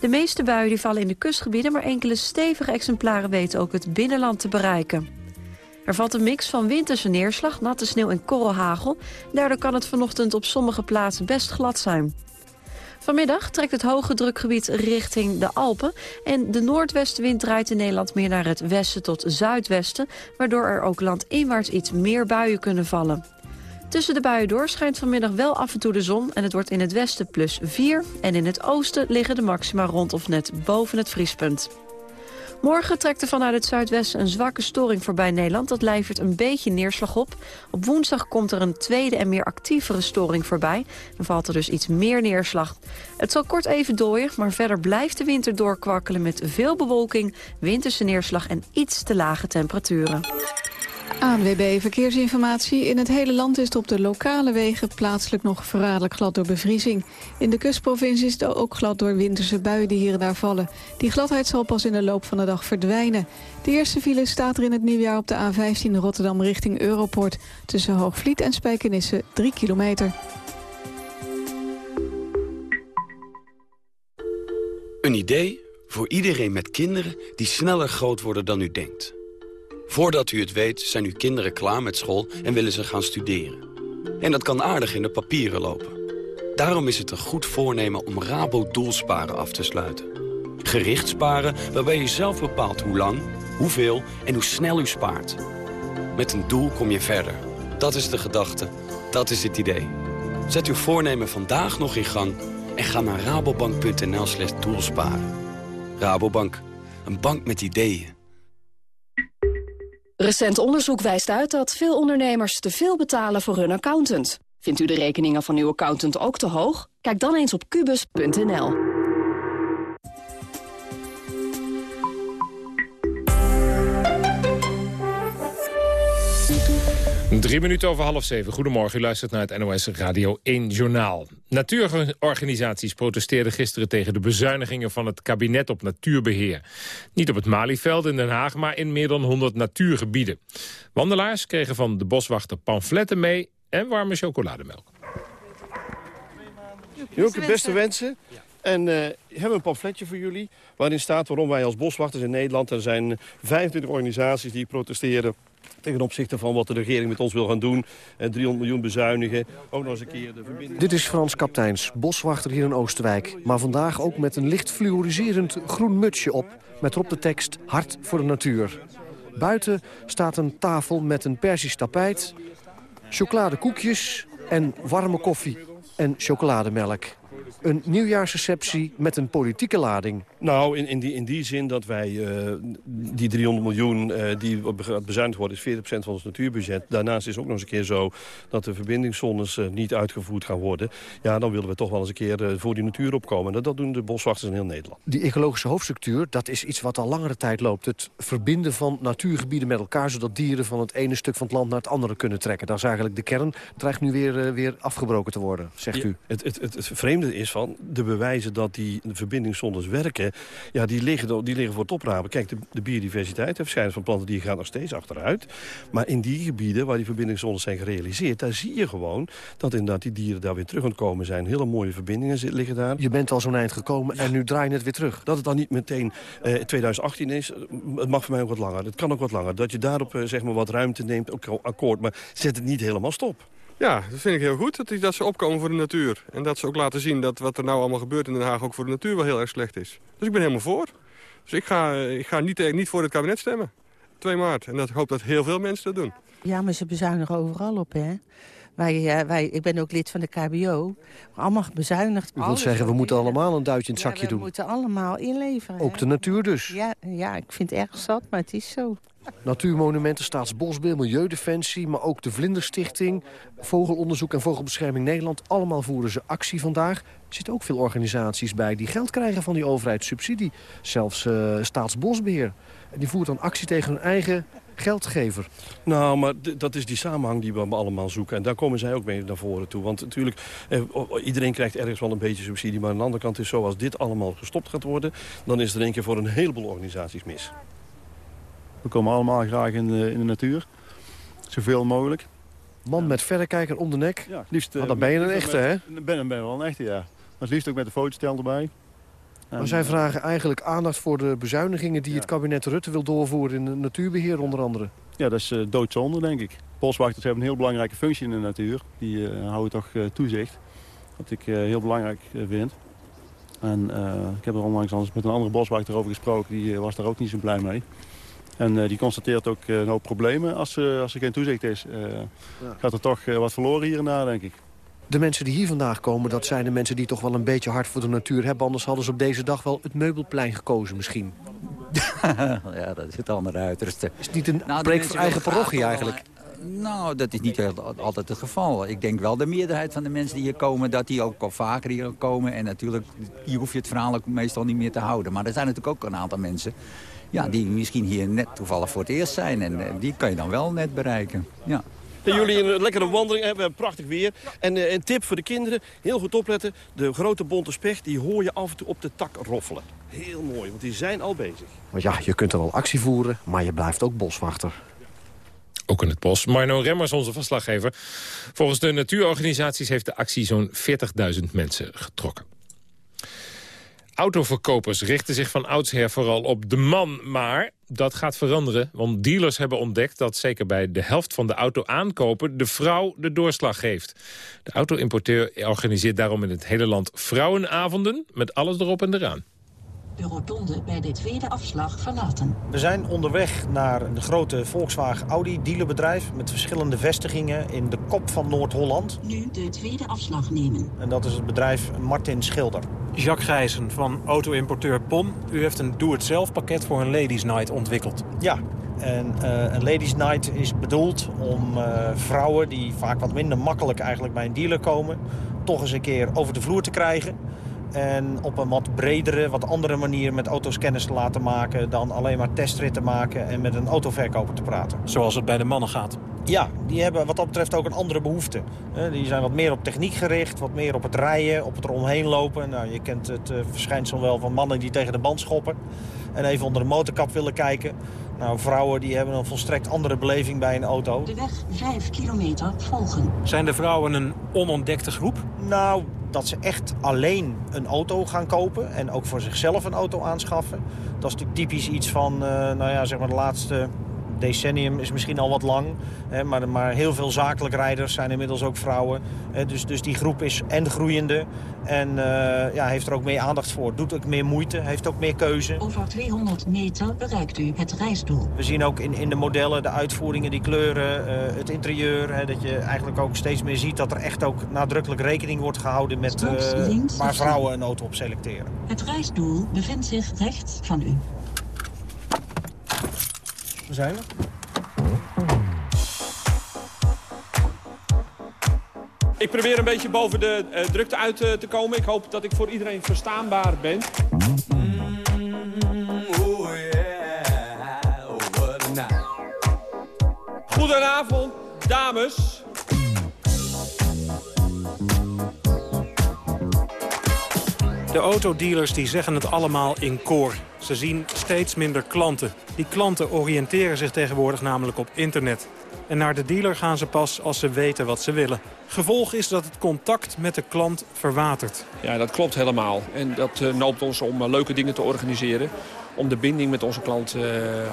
De meeste buien die vallen in de kustgebieden... maar enkele stevige exemplaren weten ook het binnenland te bereiken. Er valt een mix van winterse neerslag, natte sneeuw en korrelhagel. Daardoor kan het vanochtend op sommige plaatsen best glad zijn. Vanmiddag trekt het hoge drukgebied richting de Alpen... en de noordwestenwind draait in Nederland meer naar het westen tot zuidwesten... waardoor er ook landinwaarts iets meer buien kunnen vallen. Tussen de buien door schijnt vanmiddag wel af en toe de zon... en het wordt in het westen plus 4 en in het oosten liggen de maxima rond of net boven het vriespunt. Morgen trekt er vanuit het zuidwesten een zwakke storing voorbij Nederland. Dat levert een beetje neerslag op. Op woensdag komt er een tweede en meer actievere storing voorbij. Dan valt er dus iets meer neerslag. Het zal kort even dooien, maar verder blijft de winter doorkwakkelen... met veel bewolking, winterse neerslag en iets te lage temperaturen. ANWB Verkeersinformatie. In het hele land is het op de lokale wegen plaatselijk nog verraderlijk glad door bevriezing. In de kustprovincie is het ook glad door winterse buien die hier en daar vallen. Die gladheid zal pas in de loop van de dag verdwijnen. De eerste file staat er in het nieuwjaar op de A15 Rotterdam richting Europort. Tussen Hoogvliet en Spijkenisse 3 kilometer. Een idee voor iedereen met kinderen die sneller groot worden dan u denkt. Voordat u het weet zijn uw kinderen klaar met school en willen ze gaan studeren. En dat kan aardig in de papieren lopen. Daarom is het een goed voornemen om Rabo Doelsparen af te sluiten. Gericht sparen waarbij je zelf bepaalt hoe lang, hoeveel en hoe snel u spaart. Met een doel kom je verder. Dat is de gedachte, dat is het idee. Zet uw voornemen vandaag nog in gang en ga naar rabobank.nl slash doelsparen. Rabobank, een bank met ideeën. Recent onderzoek wijst uit dat veel ondernemers te veel betalen voor hun accountant. Vindt u de rekeningen van uw accountant ook te hoog? Kijk dan eens op kubus.nl. Drie minuten over half zeven. Goedemorgen, u luistert naar het NOS Radio 1 Journaal. Natuurorganisaties protesteerden gisteren tegen de bezuinigingen van het kabinet op natuurbeheer. Niet op het Malieveld in Den Haag, maar in meer dan 100 natuurgebieden. Wandelaars kregen van de boswachter pamfletten mee en warme chocolademelk. Joke, beste wensen. En uh, we hebben een pamfletje voor jullie waarin staat waarom wij als boswachters in Nederland... er zijn 25 organisaties die protesteren ten opzichte van wat de regering met ons wil gaan doen. En 300 miljoen bezuinigen. Ook nog eens een keer de verbinding. Dit is Frans Kapteins, boswachter hier in Oosterwijk. Maar vandaag ook met een licht fluoriserend groen mutsje op. Met erop de tekst Hart voor de natuur. Buiten staat een tafel met een persisch tapijt, chocoladekoekjes en warme koffie en chocolademelk een nieuwjaarsreceptie met een politieke lading. Nou, in, in, die, in die zin dat wij uh, die 300 miljoen uh, die bezuinigd wordt... is 40% van ons natuurbudget. Daarnaast is ook nog eens een keer zo dat de verbindingszones uh, niet uitgevoerd gaan worden. Ja, dan willen we toch wel eens een keer voor die natuur opkomen. En dat doen de boswachters in heel Nederland. Die ecologische hoofdstructuur, dat is iets wat al langere tijd loopt. Het verbinden van natuurgebieden met elkaar... zodat dieren van het ene stuk van het land naar het andere kunnen trekken. Dat is eigenlijk de kern. Dreigt nu weer, weer afgebroken te worden, zegt ja, u. Het, het, het, het vreemde is van de bewijzen dat die verbindingszones werken... ja, die liggen, die liggen voor het oprapen. Kijk, de, de biodiversiteit, de verschijning van planten, die gaat nog steeds achteruit. Maar in die gebieden waar die verbindingszones zijn gerealiseerd... daar zie je gewoon dat inderdaad die dieren daar weer terug aan het komen zijn. Hele mooie verbindingen liggen daar. Je bent al zo'n eind gekomen en nu draai je het weer terug. Dat het dan niet meteen eh, 2018 is, het mag voor mij ook wat langer. Het kan ook wat langer. Dat je daarop eh, zeg maar wat ruimte neemt, ook akkoord. Maar zet het niet helemaal stop. Ja, dat vind ik heel goed, dat, die, dat ze opkomen voor de natuur. En dat ze ook laten zien dat wat er nou allemaal gebeurt in Den Haag... ook voor de natuur wel heel erg slecht is. Dus ik ben helemaal voor. Dus ik ga, ik ga niet, niet voor het kabinet stemmen. 2 maart. En dat, ik hoop dat heel veel mensen dat doen. Ja, maar ze bezuinigen overal op, hè? Wij, wij, ik ben ook lid van de KBO. Allemaal bezuinigd. U wilt zeggen, we moeten allemaal een duitje in het zakje ja, we doen. we moeten allemaal inleveren. Ook de natuur dus. Ja, ja, ik vind het erg zat, maar het is zo. Natuurmonumenten, Staatsbosbeheer, Milieudefensie... maar ook de Vlinderstichting, Vogelonderzoek en Vogelbescherming Nederland... allemaal voeren ze actie vandaag. Er zitten ook veel organisaties bij die geld krijgen van die overheid, subsidie. Zelfs uh, Staatsbosbeheer. En die voert dan actie tegen hun eigen geldgever. Nou, maar dat is die samenhang die we allemaal zoeken. En daar komen zij ook mee naar voren toe. Want natuurlijk, eh, iedereen krijgt ergens wel een beetje subsidie. Maar aan de andere kant is zo, als dit allemaal gestopt gaat worden... dan is er één keer voor een heleboel organisaties mis. We komen allemaal graag in de, in de natuur. Zoveel mogelijk. Man met verrekijker om de nek. Ja, liefst, maar dan ben je een echte, hè? Ben, ben, ben wel een echte, ja. Maar het liefst ook met een fotostel erbij. Maar zij vragen eigenlijk aandacht voor de bezuinigingen... die het kabinet Rutte wil doorvoeren in het natuurbeheer onder andere. Ja, dat is uh, doodzonde, denk ik. Boswachters hebben een heel belangrijke functie in de natuur. Die uh, houden toch uh, toezicht. Wat ik heel belangrijk vind. En ik heb er onlangs met een andere boswachter over gesproken. Die was daar ook niet zo blij mee. En die constateert ook een hoop problemen als, als er geen toezicht is. Ja. Gaat er toch wat verloren hier en daar, denk ik. De mensen die hier vandaag komen, dat zijn de mensen die toch wel een beetje hard voor de natuur hebben. Anders hadden ze op deze dag wel het meubelplein gekozen misschien. ja, dat is het andere uiterste. Is het niet een nou, preek voor eigen parochie eigenlijk? Nou, dat is niet altijd het geval. Ik denk wel de meerderheid van de mensen die hier komen... dat die ook al vaker hier komen. En natuurlijk, hier hoef je het verhaal ook meestal niet meer te houden. Maar er zijn natuurlijk ook een aantal mensen... Ja, die misschien hier net toevallig voor het eerst zijn. En die kan je dan wel net bereiken. Ja. Dat jullie een lekkere wandeling hebben. We hebben prachtig weer. En uh, een tip voor de kinderen. Heel goed opletten. De grote bonte specht, die hoor je af en toe op de tak roffelen. Heel mooi, want die zijn al bezig. Want ja, je kunt er wel actie voeren, maar je blijft ook boswachter. Ook in het bos. Marno Remmers, onze verslaggever. Volgens de natuurorganisaties heeft de actie zo'n 40.000 mensen getrokken. Autoverkopers richten zich van oudsher vooral op de man. Maar dat gaat veranderen, want dealers hebben ontdekt... dat zeker bij de helft van de auto aankopen de vrouw de doorslag geeft. De auto-importeur organiseert daarom in het hele land vrouwenavonden... met alles erop en eraan de rotonde bij de tweede afslag verlaten. We zijn onderweg naar de grote Volkswagen Audi dealerbedrijf... met verschillende vestigingen in de kop van Noord-Holland. Nu de tweede afslag nemen. En dat is het bedrijf Martin Schilder. Jacques Gijzen van auto-importeur POM. U heeft een doe-het-zelf pakket voor een Ladies Night ontwikkeld. Ja, en uh, een Ladies Night is bedoeld om uh, vrouwen die vaak wat minder makkelijk eigenlijk bij een dealer komen... toch eens een keer over de vloer te krijgen en op een wat bredere, wat andere manier met auto's kennis te laten maken... dan alleen maar testritten maken en met een autoverkoper te praten. Zoals het bij de mannen gaat? Ja, die hebben wat dat betreft ook een andere behoefte. Die zijn wat meer op techniek gericht, wat meer op het rijden, op het eromheen lopen. Nou, je kent het verschijnsel wel van mannen die tegen de band schoppen... en even onder de motorkap willen kijken. Nou, vrouwen die hebben een volstrekt andere beleving bij een auto. De weg 5 kilometer volgen. Zijn de vrouwen een onontdekte groep? Nou, dat ze echt alleen een auto gaan kopen en ook voor zichzelf een auto aanschaffen. Dat is natuurlijk typisch iets van uh, nou ja, zeg maar de laatste decennium is misschien al wat lang. Hè, maar, maar heel veel zakelijk rijders zijn inmiddels ook vrouwen. Hè, dus, dus die groep is en groeiende en uh, ja, heeft er ook meer aandacht voor. Doet ook meer moeite, heeft ook meer keuze. Over 200 meter bereikt u het reisdoel. We zien ook in, in de modellen, de uitvoeringen, die kleuren, uh, het interieur... Hè, dat je eigenlijk ook steeds meer ziet dat er echt ook nadrukkelijk rekening wordt gehouden... met uh, waar vrouwen een auto op selecteren. Het reisdoel bevindt zich rechts van u. We zijn er. Ik probeer een beetje boven de uh, drukte uit uh, te komen. Ik hoop dat ik voor iedereen verstaanbaar ben. Mm, oh yeah. a night. Goedenavond, dames. De autodealers die zeggen het allemaal in koor. Ze zien steeds minder klanten. Die klanten oriënteren zich tegenwoordig namelijk op internet. En naar de dealer gaan ze pas als ze weten wat ze willen. Gevolg is dat het contact met de klant verwatert. Ja, dat klopt helemaal. En dat uh, noopt ons om uh, leuke dingen te organiseren om de binding met onze klant uh,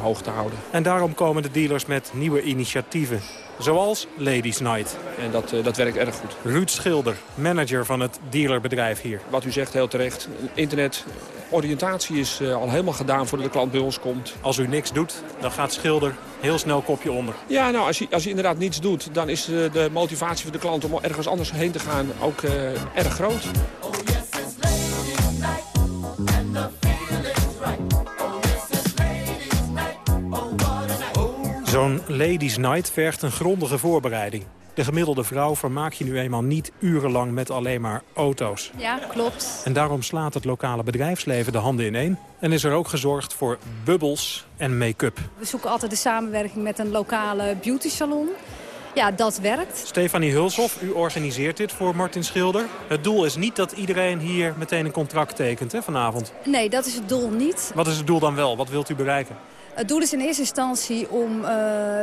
hoog te houden. En daarom komen de dealers met nieuwe initiatieven. Zoals Ladies Night. En dat, uh, dat werkt erg goed. Ruud Schilder, manager van het dealerbedrijf hier. Wat u zegt heel terecht. Internet oriëntatie is eh, al helemaal gedaan voordat de klant bij ons komt. Als u niks doet, dan gaat schilder heel snel kopje onder. Ja, nou, als je, als je inderdaad niets doet, dan is eh, de motivatie voor de klant om ergens anders heen te gaan ook eh, erg groot. Zo'n ladies night vergt een grondige voorbereiding. De gemiddelde vrouw vermaak je nu eenmaal niet urenlang met alleen maar auto's. Ja, klopt. En daarom slaat het lokale bedrijfsleven de handen ineen. En is er ook gezorgd voor bubbels en make-up. We zoeken altijd de samenwerking met een lokale beauty salon. Ja, dat werkt. Stefanie Hulshoff, u organiseert dit voor Martin Schilder. Het doel is niet dat iedereen hier meteen een contract tekent hè, vanavond. Nee, dat is het doel niet. Wat is het doel dan wel? Wat wilt u bereiken? Het doel is in eerste instantie om uh,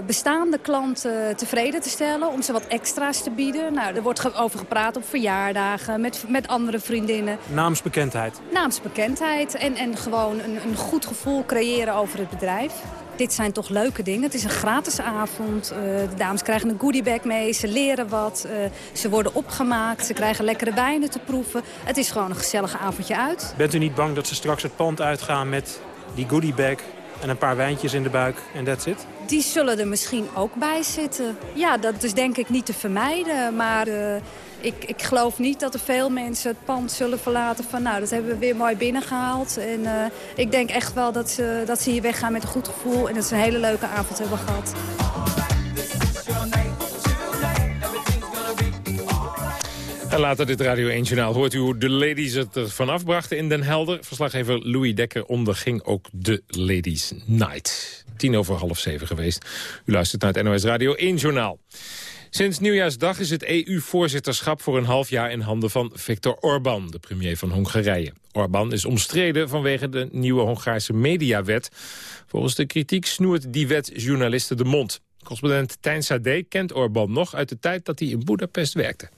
bestaande klanten tevreden te stellen. Om ze wat extra's te bieden. Nou, er wordt over gepraat op verjaardagen, met, met andere vriendinnen. Naamsbekendheid. Naamsbekendheid en, en gewoon een, een goed gevoel creëren over het bedrijf. Dit zijn toch leuke dingen. Het is een gratis avond. Uh, de dames krijgen een goodiebag mee. Ze leren wat. Uh, ze worden opgemaakt. Ze krijgen lekkere wijnen te proeven. Het is gewoon een gezellig avondje uit. Bent u niet bang dat ze straks het pand uitgaan met die goodiebag en een paar wijntjes in de buik en that's it? Die zullen er misschien ook bij zitten. Ja, dat is denk ik niet te vermijden. Maar uh, ik, ik geloof niet dat er veel mensen het pand zullen verlaten van... nou, dat hebben we weer mooi binnengehaald. En uh, ik denk echt wel dat ze, dat ze hier weggaan met een goed gevoel... en dat ze een hele leuke avond hebben gehad. En later dit Radio 1-journaal hoort u hoe de ladies het er vanaf brachten in Den Helder. Verslaggever Louis Dekker onderging ook de Ladies Night. Tien over half zeven geweest. U luistert naar het NOS Radio 1-journaal. Sinds nieuwjaarsdag is het EU-voorzitterschap voor een half jaar in handen van Viktor Orbán, de premier van Hongarije. Orbán is omstreden vanwege de nieuwe Hongaarse mediawet. Volgens de kritiek snoert die wet journalisten de mond. Correspondent Tijn Sade kent Orbán nog uit de tijd dat hij in Budapest werkte.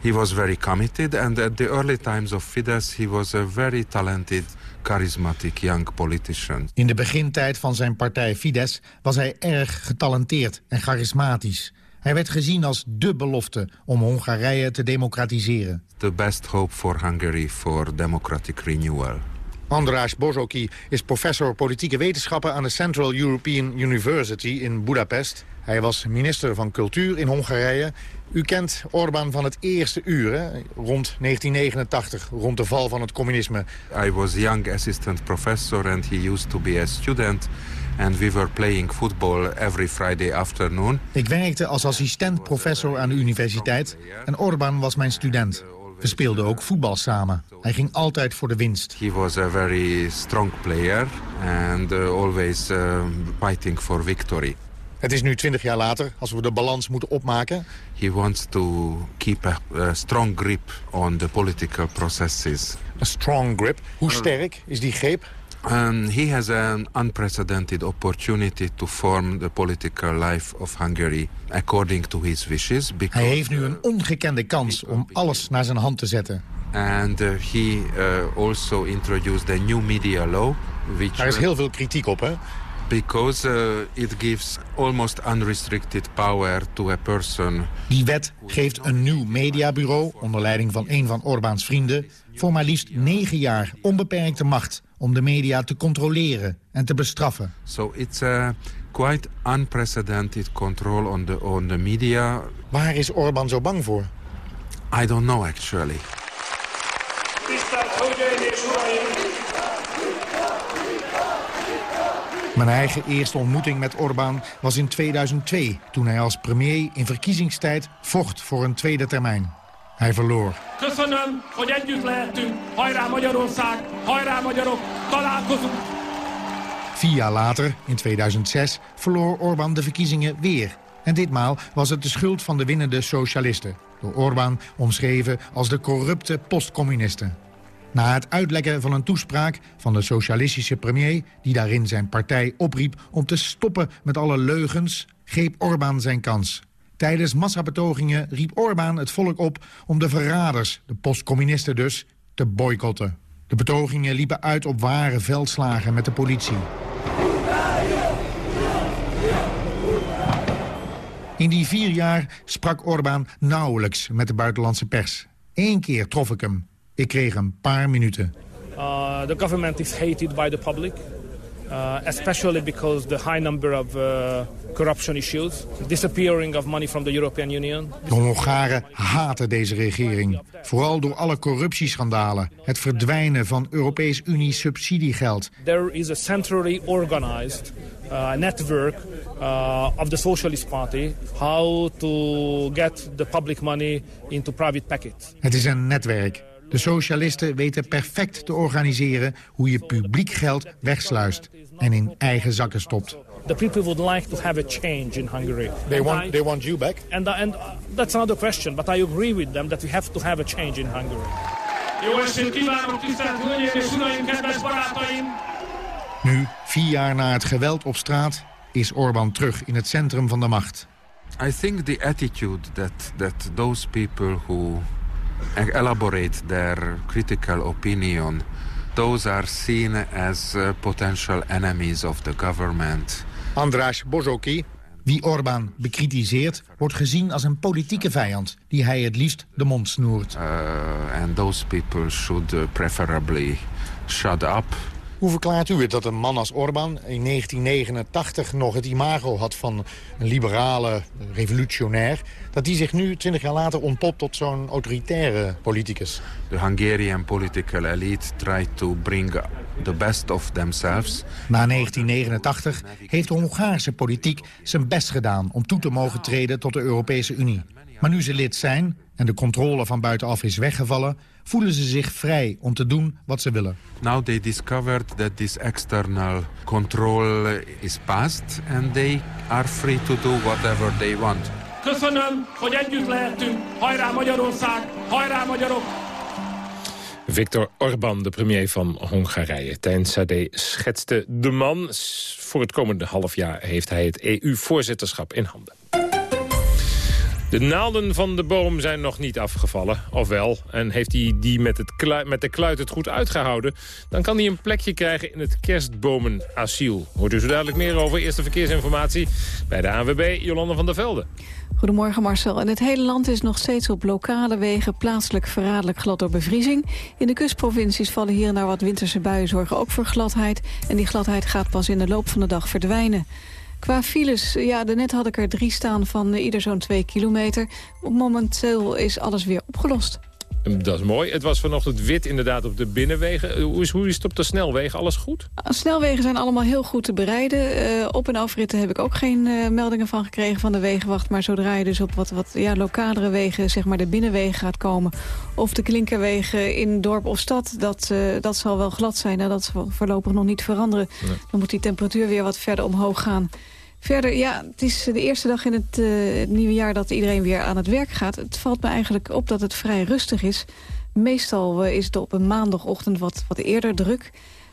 He was very committed and at the early times of Fidesz he was a very talented charismatic young politician. In de begintijd van zijn partij Fidesz was hij erg getalenteerd en charismatisch. Hij werd gezien als dé belofte om Hongarije te democratiseren. The best hope for Hungary for democratic renewal. András Bozoki is professor politieke wetenschappen aan de Central European University in Budapest. Hij was minister van Cultuur in Hongarije. U kent Orbán van het eerste uur, hè? rond 1989, rond de val van het communisme. I was young assistant professor and he used to be a student. And we were playing football every Friday afternoon. Ik werkte als assistent professor aan de universiteit en Orbán was mijn student. We speelden ook voetbal samen. Hij ging altijd voor de winst. He was a very strong player and uh, always uh, fighting for victory. Het is nu twintig jaar later, als we de balans moeten opmaken. He wants to keep a, a strong grip on the political processes. A strong grip? Hoe sterk is die greep? Um, he has an unprecedented opportunity to form the political life of Hungary according to his wishes. Hij heeft nu een ongekende kans om alles naar zijn hand te zetten. And uh, he uh, also introduced a new media law. Which Daar is heel veel kritiek op, hè? Because uh, it gives almost unrestricted power to a person. Die wet geeft een nieuw mediabureau, onder leiding van een van Orbáns vrienden... voor maar liefst negen jaar onbeperkte macht om de media te controleren en te bestraffen. So it's a quite unprecedented control on the, on the media. Waar is Orbán zo bang voor? I don't know actually. Mijn eigen eerste ontmoeting met Orbán was in 2002... toen hij als premier in verkiezingstijd vocht voor een tweede termijn. Hij verloor. Köszönöm, hogy együtt lehetünk. Hajrá Magyarország, hajrá magyarok, találkozunk. Vier jaar later, in 2006, verloor Orbán de verkiezingen weer. En ditmaal was het de schuld van de winnende socialisten. Door Orbán omschreven als de corrupte postcommunisten. Na het uitlekken van een toespraak van de socialistische premier... die daarin zijn partij opriep om te stoppen met alle leugens... greep Orbán zijn kans. Tijdens massabetogingen riep Orbán het volk op om de verraders, de postcommunisten dus, te boycotten. De betogingen liepen uit op ware veldslagen met de politie. In die vier jaar sprak Orbán nauwelijks met de buitenlandse pers. Eén keer trof ik hem. Ik kreeg een paar minuten. Uh, the government is hated by the public. Uh, especially because the high number of uh, corruption issues, disappearing of money from the European Union. De Hongaren haten deze regering. Vooral door alle corruptieschandalen. Het verdwijnen van Europees Unie subsidiegeld. There is a centrally organized uh, network uh, of the Socialist Party how to get the public money into private pockets. Het is een netwerk. De socialisten weten perfect te organiseren hoe je publiek geld wegsluist en in eigen zakken stopt. The people would like to have a change in Hungary. They And want, I- they want you back? And, and uh, that's another question, but I agree with them that we have to have a change in Hungary. Jó estét kívánok, tisztelt Hölgyeim és Uraim, kedves barátaim! Nu, vier jaar na het geweld op straat, is Orbán terug in het centrum van de macht. I think the attitude that, that those people who elaborate their critical opinion, those are seen as uh, potential enemies of the government. András Bozoki. Wie Orbán bekritiseert, wordt gezien als een politieke vijand... die hij het liefst de mond snoert. Uh, and those people should uh, preferably shut up. Hoe verklaart u het dat een man als Orbán in 1989 nog het imago had van een liberale revolutionair... dat die zich nu, 20 jaar later, ontpopt tot zo'n autoritaire politicus? The Hungarian political elite tried to bring the best of themselves. Na 1989 heeft de Hongaarse politiek zijn best gedaan om toe te mogen treden tot de Europese Unie. Maar nu ze lid zijn en de controle van buitenaf is weggevallen... voelen ze zich vrij om te doen wat ze willen. Now they discovered that this external control is past and they are free to do whatever they want. Köszönöm, hogy együtt lehetünk. Hajrá Magyarország, hajrá magyarok! Viktor Orbán, de premier van Hongarije. Tijdens Sade schetste de man. Voor het komende half jaar heeft hij het EU-voorzitterschap in handen. De naalden van de boom zijn nog niet afgevallen, ofwel. En heeft hij die met, het met de kluit het goed uitgehouden... dan kan hij een plekje krijgen in het kerstbomenasiel. Hoort u zo dadelijk meer over. Eerste verkeersinformatie bij de ANWB, Jolanda van der Velde. Goedemorgen Marcel. In het hele land is nog steeds op lokale wegen plaatselijk verraderlijk glad door bevriezing. In de kustprovincies vallen hier en daar wat winterse buien zorgen ook voor gladheid. En die gladheid gaat pas in de loop van de dag verdwijnen. Qua files, ja, daarnet had ik er drie staan van eh, ieder zo'n twee kilometer. Momenteel is alles weer opgelost. Dat is mooi. Het was vanochtend wit inderdaad op de binnenwegen. Hoe is, hoe is het op de snelwegen? Alles goed? Snelwegen zijn allemaal heel goed te bereiden. Eh, op- en afritten heb ik ook geen eh, meldingen van gekregen van de wegenwacht. Maar zodra je dus op wat, wat ja, lokalere wegen, zeg maar de binnenwegen gaat komen... of de klinkerwegen in dorp of stad, dat, eh, dat zal wel glad zijn. En dat zal voorlopig nog niet veranderen. Dan moet die temperatuur weer wat verder omhoog gaan. Verder, ja, het is de eerste dag in het, eh, het nieuwe jaar dat iedereen weer aan het werk gaat. Het valt me eigenlijk op dat het vrij rustig is. Meestal eh, is het op een maandagochtend wat, wat eerder druk.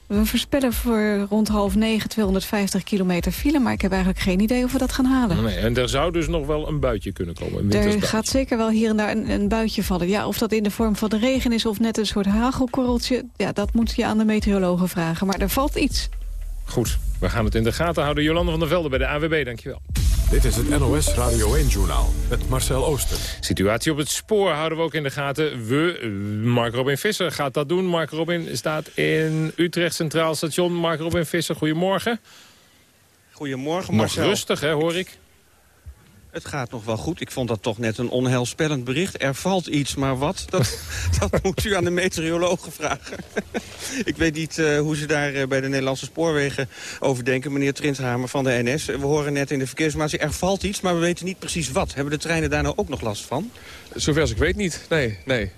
We voorspellen voor rond half negen 250 kilometer file... maar ik heb eigenlijk geen idee of we dat gaan halen. Nee, en er zou dus nog wel een buitje kunnen komen. Er gaat zeker wel hier en daar een, een buitje vallen. Ja, of dat in de vorm van de regen is of net een soort hagelkorreltje... Ja, dat moet je aan de meteorologen vragen. Maar er valt iets. Goed, we gaan het in de gaten houden. Jolanda van der Velde bij de AWB, dankjewel. Dit is het NOS Radio 1-journaal met Marcel Ooster. Situatie op het spoor houden we ook in de gaten. We, Mark Robin Visser gaat dat doen. Mark Robin staat in Utrecht Centraal Station. Mark Robin Visser, goedemorgen. Goedemorgen Nog Marcel. rustig, hè, hoor ik. Het gaat nog wel goed. Ik vond dat toch net een onheilspellend bericht. Er valt iets, maar wat? Dat, dat moet u aan de meteorologen vragen. ik weet niet eh, hoe ze daar eh, bij de Nederlandse spoorwegen over denken. Meneer Trinshamer van de NS. We horen net in de verkeersinformatie, er valt iets, maar we weten niet precies wat. Hebben de treinen daar nou ook nog last van? Zover als ik weet niet. Nee, nee.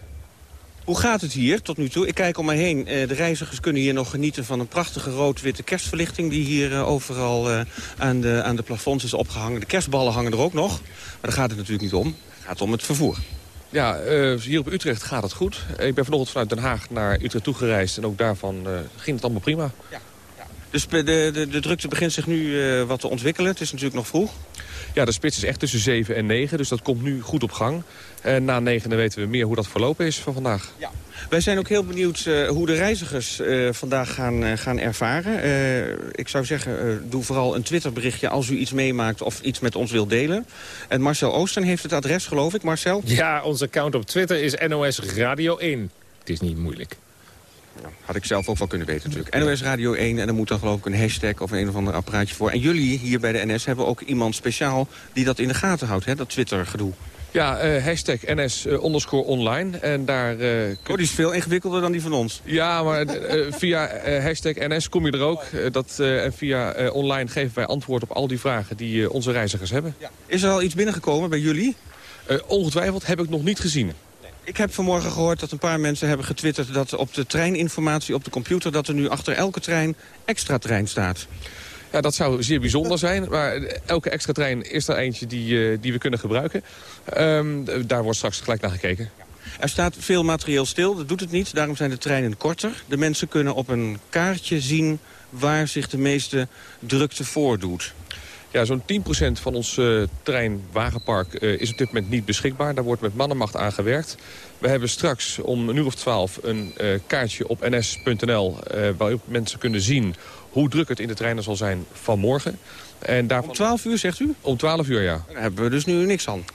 Hoe gaat het hier tot nu toe? Ik kijk om mij heen. Eh, de reizigers kunnen hier nog genieten van een prachtige rood-witte kerstverlichting... die hier eh, overal eh, aan, de, aan de plafonds is opgehangen. De kerstballen hangen er ook nog. Maar daar gaat het natuurlijk niet om. Het gaat om het vervoer. Ja, hier op Utrecht gaat het goed. Ik ben vanochtend vanuit Den Haag naar Utrecht toegereisd. En ook daarvan ging het allemaal prima. Dus de, de, de drukte begint zich nu eh, wat te ontwikkelen. Het is natuurlijk nog vroeg. Ja, de spits is echt tussen 7 en 9. Dus dat komt nu goed op gang. En na 9 dan weten we meer hoe dat verlopen is van vandaag. Ja. Wij zijn ook heel benieuwd eh, hoe de reizigers eh, vandaag gaan, gaan ervaren. Eh, ik zou zeggen, eh, doe vooral een Twitterberichtje als u iets meemaakt of iets met ons wilt delen. En Marcel Oosten heeft het adres, geloof ik. Marcel? Ja, onze account op Twitter is NOS Radio 1. Het is niet moeilijk. Had ik zelf ook wel kunnen weten natuurlijk. NOS Radio 1 en er moet dan geloof ik een hashtag of een of ander apparaatje voor. En jullie hier bij de NS hebben ook iemand speciaal die dat in de gaten houdt, hè? dat Twitter-gedoe. Ja, eh, hashtag NS eh, underscore online. En daar, eh, Oh, die is veel ingewikkelder dan die van ons. Ja, maar via hashtag NS kom je er ook. Dat, en via online geven wij antwoord op al die vragen die onze reizigers hebben. Is er al iets binnengekomen bij jullie? Ongetwijfeld heb ik nog niet gezien. Ik heb vanmorgen gehoord dat een paar mensen hebben getwitterd... dat op de treininformatie op de computer... dat er nu achter elke trein extra trein staat. Ja, dat zou zeer bijzonder zijn. Maar elke extra trein is er eentje die, eh, die we kunnen gebruiken. Ehm, daar wordt straks gelijk naar gekeken. Er staat veel materieel stil, dat doet het niet. Daarom zijn de treinen korter. De mensen kunnen op een kaartje zien waar zich de meeste drukte voordoet. Ja, zo'n 10% van ons eh, treinwagenpark eh, is op dit moment niet beschikbaar. Daar wordt met mannenmacht aan gewerkt. We hebben straks om een uur of twaalf een eh, kaartje op ns.nl... waarop mensen kunnen zien hoe druk het in de treinen zal zijn vanmorgen. En daarvan... Om 12 uur, zegt u? Om 12 uur, ja. Daar hebben we dus nu niks aan.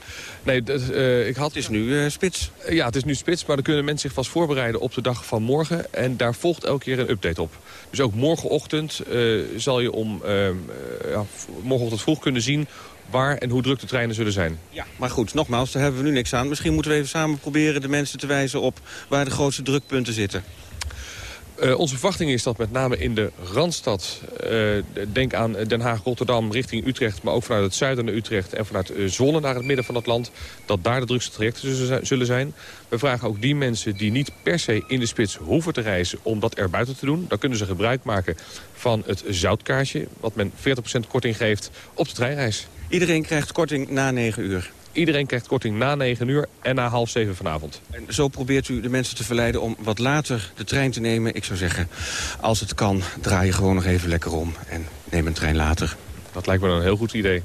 Nee, dat, eh, ik had... Het is nu eh, spits. Ja, het is nu spits, maar dan kunnen mensen zich vast voorbereiden op de dag van morgen. En daar volgt elke keer een update op. Dus ook morgenochtend eh, zal je om ehm, eh, ja, morgenochtend vroeg kunnen zien waar en hoe druk de treinen zullen zijn. Ja, maar goed, nogmaals, daar hebben we nu niks aan. Misschien moeten we even samen proberen de mensen te wijzen op waar de grootste drukpunten zitten. Eh, onze verwachting is dat met name in de Randstad... eh, denk aan Den Haag, Rotterdam richting Utrecht... maar ook vanuit het zuiden naar Utrecht en vanuit eh, Zwolle naar het midden van het land... dat daar de drukste trajecten zullen- zijn. We vragen ook die mensen die niet per se in de spits hoeven te reizen... om dat er buiten te doen. Dan kunnen ze gebruik maken van het zoutkaartje... wat men 40% korting geeft op de treinreis. Iedereen krijgt korting na 9 uur. Iedereen krijgt korting na 9 uur en na half 7 vanavond. En zo probeert u de mensen te verleiden om wat later de trein te nemen. Ik zou zeggen, als het kan, draai je gewoon nog even lekker om en neem een trein later. Dat lijkt me een heel goed idee.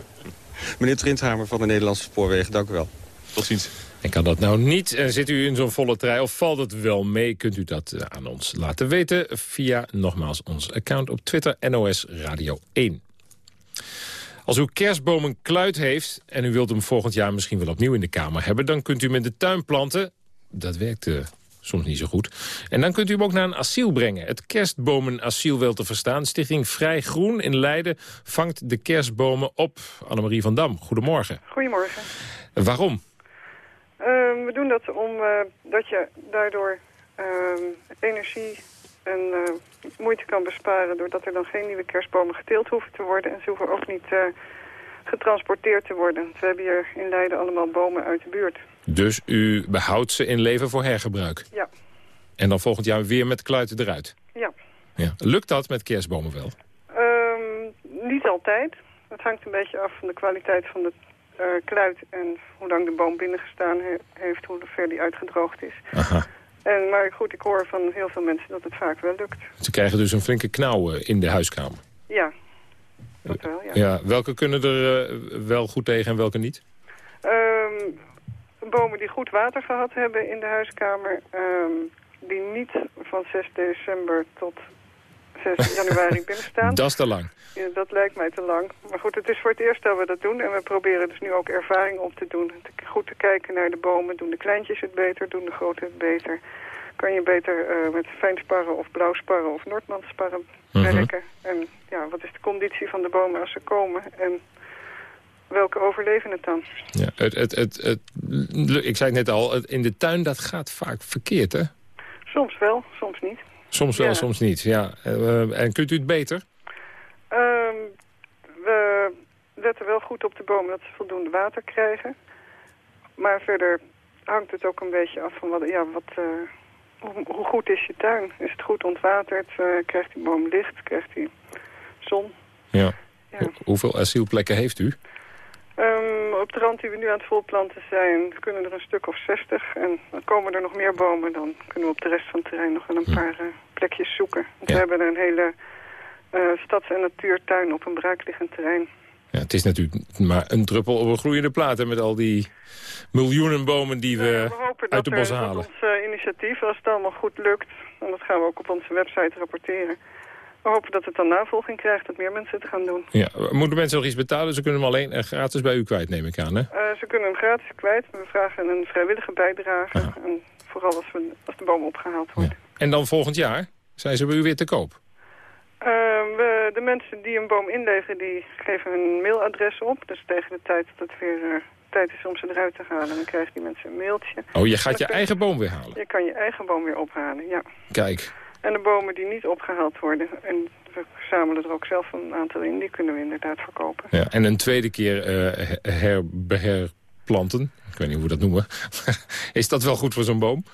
Meneer Trindhamer van de Nederlandse Spoorwegen, dank u wel. Tot ziens. En kan dat nou niet? En zit u in zo'n volle trein of valt het wel mee? Kunt u dat eh, aan ons laten weten via nogmaals ons account op Twitter NOS Radio 1. Als uw kerstboom een kluit heeft en u wilt hem volgend jaar misschien wel opnieuw in de kamer hebben... dan kunt u hem in de tuin planten. Dat werkt eh, soms niet zo goed. En dan kunt u hem ook naar een asiel brengen. Het kerstbomenasiel wel te verstaan. Stichting Vrij Groen in Leiden vangt de kerstbomen op. Annemarie van Dam, goedemorgen. Goedemorgen. Waarom? Ehm, we doen dat omdat dat je daardoor ehm, energie en eh, moeite kan besparen... doordat er dan geen nieuwe kerstbomen geteeld hoeven te worden... en ze hoeven ook niet eh, getransporteerd te worden. We hebben hier in Leiden allemaal bomen uit de buurt. Dus u behoudt ze in leven voor hergebruik. Ja, En dan volgend jaar weer met kluiten eruit. ja. Ja. Lukt dat met kerstbomen wel? Ehm, niet altijd. Het hangt een beetje af van de kwaliteit van de eh, kluit... en hoe lang de boom binnengestaan he- heeft, hoe ver die uitgedroogd is. Aha. En, maar goed, ik hoor van heel veel mensen dat het vaak wel lukt. Ze krijgen dus een flinke knauw eh, in de huiskamer. Ja, dat wel, ja. Ja, welke kunnen er eh, wel goed tegen en welke niet? Ehm, bomen die goed water gehad hebben in de huiskamer... ehm, die niet van 6 december tot 6 januari binnenstaan. Dat is te lang. Ja, dat lijkt mij te lang. Maar goed, het is voor het eerst dat we dat doen. En we proberen dus nu ook ervaring op te doen. Te- goed te kijken naar de bomen. Doen de kleintjes het beter? Doen de grote het beter? Kan je beter eh, met fijnsparren of blauwsparren of Noordmansparren Mhm. werken? En ja, wat is de conditie van de bomen als ze komen? En welke overleven het dan? Ja, het, het, het, het, ik zei het net al, in de tuin dat gaat vaak verkeerd, hè? Soms wel, soms niet. Soms wel, Ja. soms niet. Ja. Eh, en kunt u het beter? Ehm, we letten wel goed op de bomen dat ze voldoende water krijgen. Maar verder hangt het ook een beetje af van wat, ja, wat, eh, hoe, hoe goed is je tuin. Is het goed ontwaterd? Eh, krijgt die boom licht? Krijgt hij zon? Ja. Ho- Hoeveel asielplekken heeft u? Ehm, op de rand die we nu aan het volplanten zijn, kunnen er een stuk of 60. En dan komen er nog meer bomen. Dan kunnen we op de rest van het terrein nog wel een paar eh, plekjes zoeken. Want We hebben een hele eh, stads- en natuurtuin op een braakliggend terrein. Ja, het is natuurlijk maar een druppel op een gloeiende plaat... hè, met al die miljoenen bomen die we, we hopen uit de dat, bossen eh, dat halen. ons eh, initiatief, als het allemaal goed lukt... en dat gaan we ook op onze website rapporteren... we hopen dat het dan navolging krijgt, dat meer mensen het gaan doen. Ja, moeten mensen nog iets betalen? Ze kunnen hem alleen eh, gratis bij u kwijt, neem ik aan, hè? Eh, ze kunnen hem gratis kwijt, maar we vragen een vrijwillige bijdrage. En vooral als, we, als de boom opgehaald wordt. En dan volgend jaar zijn ze bij u weer te koop? Uh, we, de mensen die een boom inleveren, die geven hun mailadres op. Dus tegen de tijd dat het weer uh, tijd is om ze eruit te halen, dan krijgen die mensen een mailtje. Oh, je gaat je eigen boom weer halen? Je kan je eigen boom weer ophalen, ja. Kijk. En de bomen die niet opgehaald worden, en we verzamelen er ook zelf een aantal in, die kunnen we inderdaad verkopen. Ja, en een tweede keer uh, herbeherplanten, ik weet niet hoe we dat noemen. is dat wel goed voor zo'n boom?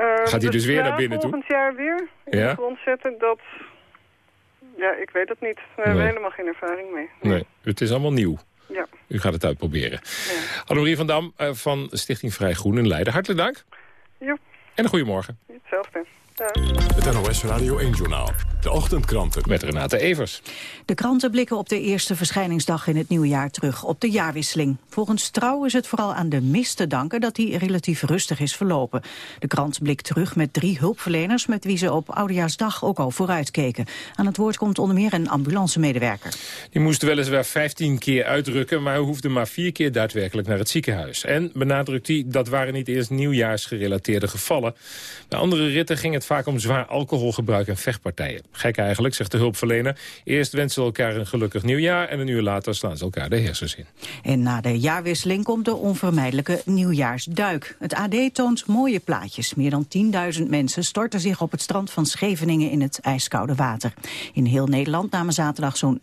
Uh, Gaat hij dus weer naar binnen toe? volgend jaar weer in ja? de grond zetten, dat... Ja, ik weet het niet. Daar hebben we helemaal geen ervaring mee. Nee. nee, het is allemaal nieuw. Ja. U gaat het uitproberen. Ja. Annemarie van Dam uh, van Stichting Vrij Groen in Leiden. Hartelijk dank. Ja. En een goedemorgen. Hetzelfde. Het NOS Radio 1-journaal. De ochtendkranten. Met Renate Evers. De kranten blikken op de eerste verschijningsdag in het nieuwe jaar terug op de jaarwisseling. Volgens Trouw is het vooral aan de mist te danken dat die relatief rustig is verlopen. De krant blikt terug met drie hulpverleners met wie ze op Oudejaarsdag ook al vooruitkeken. Aan het woord komt onder meer een ambulancemedewerker. Die moest weliswaar 15 keer uitrukken, maar hoefde maar vier keer daadwerkelijk naar het ziekenhuis. En benadrukt hij, dat waren niet eerst nieuwjaarsgerelateerde gevallen. Bij andere ritten ging het vaak om zwaar alcoholgebruik en vechtpartijen. Gek eigenlijk, zegt de hulpverlener. Eerst wensen ze elkaar een gelukkig nieuwjaar... en een uur later slaan ze elkaar de hersens in. En na de jaarwisseling komt de onvermijdelijke nieuwjaarsduik. Het AD toont mooie plaatjes. Meer dan 10.000 mensen storten zich op het strand van Scheveningen... in het ijskoude water. In heel Nederland namen zaterdag zo'n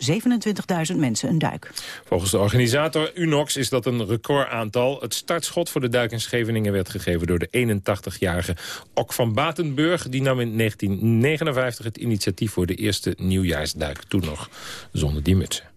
27.000 mensen een duik. Volgens de organisator Unox is dat een recordaantal. Het startschot voor de duik in Scheveningen werd gegeven... door de 81-jarige Ok van Batenburg. Die nam in 1959 het initiatief voor de eerste nieuwjaarsduik. Toen nog zonder die mutsen.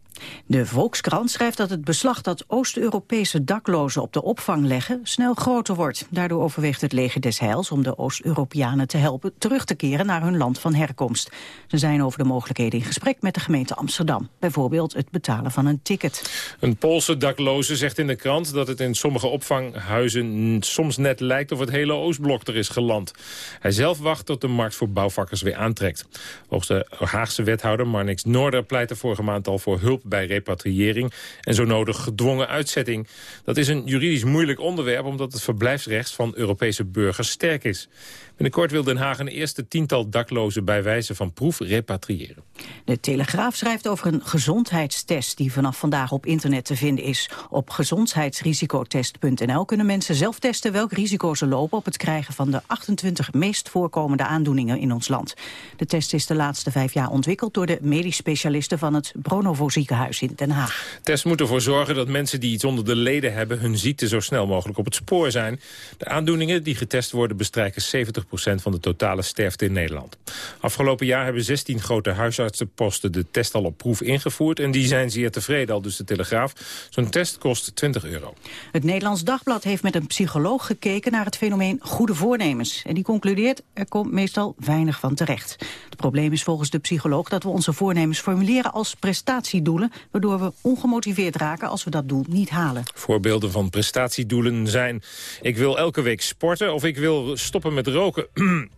De Volkskrant schrijft dat het beslag dat Oost-Europese daklozen op de opvang leggen snel groter wordt. Daardoor overweegt het leger des Heils om de Oost-Europeanen te helpen terug te keren naar hun land van herkomst. Ze zijn over de mogelijkheden in gesprek met de gemeente Amsterdam. Bijvoorbeeld het betalen van een ticket. Een Poolse dakloze zegt in de krant dat het in sommige opvanghuizen soms net lijkt of het hele Oostblok er is geland. Hij zelf wacht tot de markt voor bouwvakkers weer aantrekt. Volgens de Haagse wethouder Marnix Noorder pleit vorige maand al voor hulp bij repatriëring en zo nodig gedwongen uitzetting. Dat is een juridisch moeilijk onderwerp omdat het verblijfsrecht van Europese burgers sterk is. Binnenkort wil Den Haag een eerste tiental daklozen bij wijze van proef repatriëren. De Telegraaf schrijft over een gezondheidstest die vanaf vandaag op internet te vinden is. Op gezondheidsrisicotest.nl kunnen mensen zelf testen welk risico ze lopen op het krijgen van de 28 meest voorkomende aandoeningen in ons land. De test is de laatste vijf jaar ontwikkeld door de medisch specialisten van het Bronovo in Den Haag. Test moet ervoor zorgen dat mensen die iets onder de leden hebben hun ziekte zo snel mogelijk op het spoor zijn. De aandoeningen die getest worden bestrijken 70% van de totale sterfte in Nederland. Afgelopen jaar hebben 16 grote huisartsenposten de test al op proef ingevoerd... en die zijn zeer tevreden, al dus de Telegraaf. Zo'n test kost 20 euro. Het Nederlands Dagblad heeft met een psycholoog gekeken naar het fenomeen goede voornemens. En die concludeert, er komt meestal weinig van terecht. Het probleem is volgens de psycholoog dat we onze voornemens formuleren als prestatiedoelen... waardoor we ongemotiveerd raken als we dat doel niet halen. Voorbeelden van prestatiedoelen zijn... ik wil elke week sporten of ik wil stoppen met roken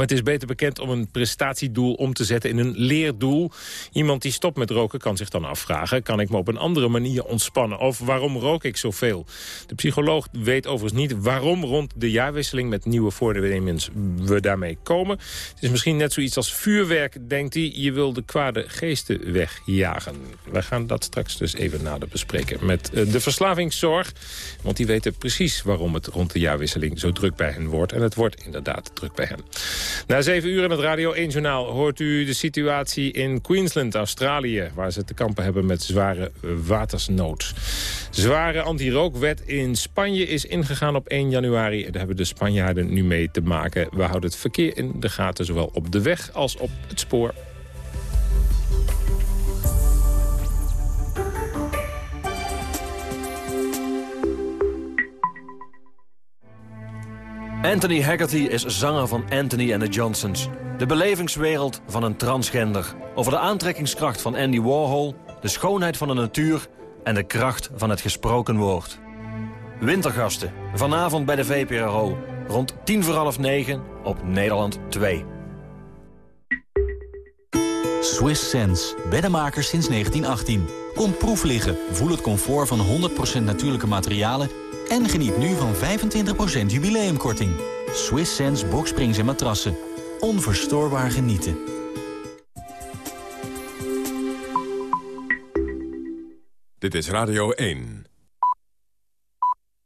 Maar het is beter bekend om een prestatiedoel om te zetten in een leerdoel. Iemand die stopt met roken kan zich dan afvragen... kan ik me op een andere manier ontspannen? Of waarom rook ik zoveel? De psycholoog weet overigens niet waarom rond de jaarwisseling... met nieuwe voornemens we daarmee komen. Het is misschien net zoiets als vuurwerk, denkt hij. Je wil de kwade geesten wegjagen. We gaan dat straks dus even nader bespreken met de verslavingszorg. Want die weten precies waarom het rond de jaarwisseling zo druk bij hen wordt. En het wordt inderdaad druk bij hen. Na zeven uur in het Radio 1-journaal hoort u de situatie in Queensland, Australië... waar ze te kampen hebben met zware watersnood. Zware anti-rookwet in Spanje is ingegaan op 1 januari. Daar hebben de Spanjaarden nu mee te maken. We houden het verkeer in de gaten, zowel op de weg als op het spoor. Anthony Haggerty is zanger van Anthony and the Johnsons. De belevingswereld van een transgender. Over de aantrekkingskracht van Andy Warhol, de schoonheid van de natuur... en de kracht van het gesproken woord. Wintergasten, vanavond bij de VPRO. Rond tien voor half negen op Nederland 2. Swiss Sense, beddenmakers sinds 1918. Kom proef liggen, voel het comfort van 100% natuurlijke materialen... En geniet nu van 25% jubileumkorting. Swiss Sense boksprings en matrassen. Onverstoorbaar genieten. Dit is Radio 1.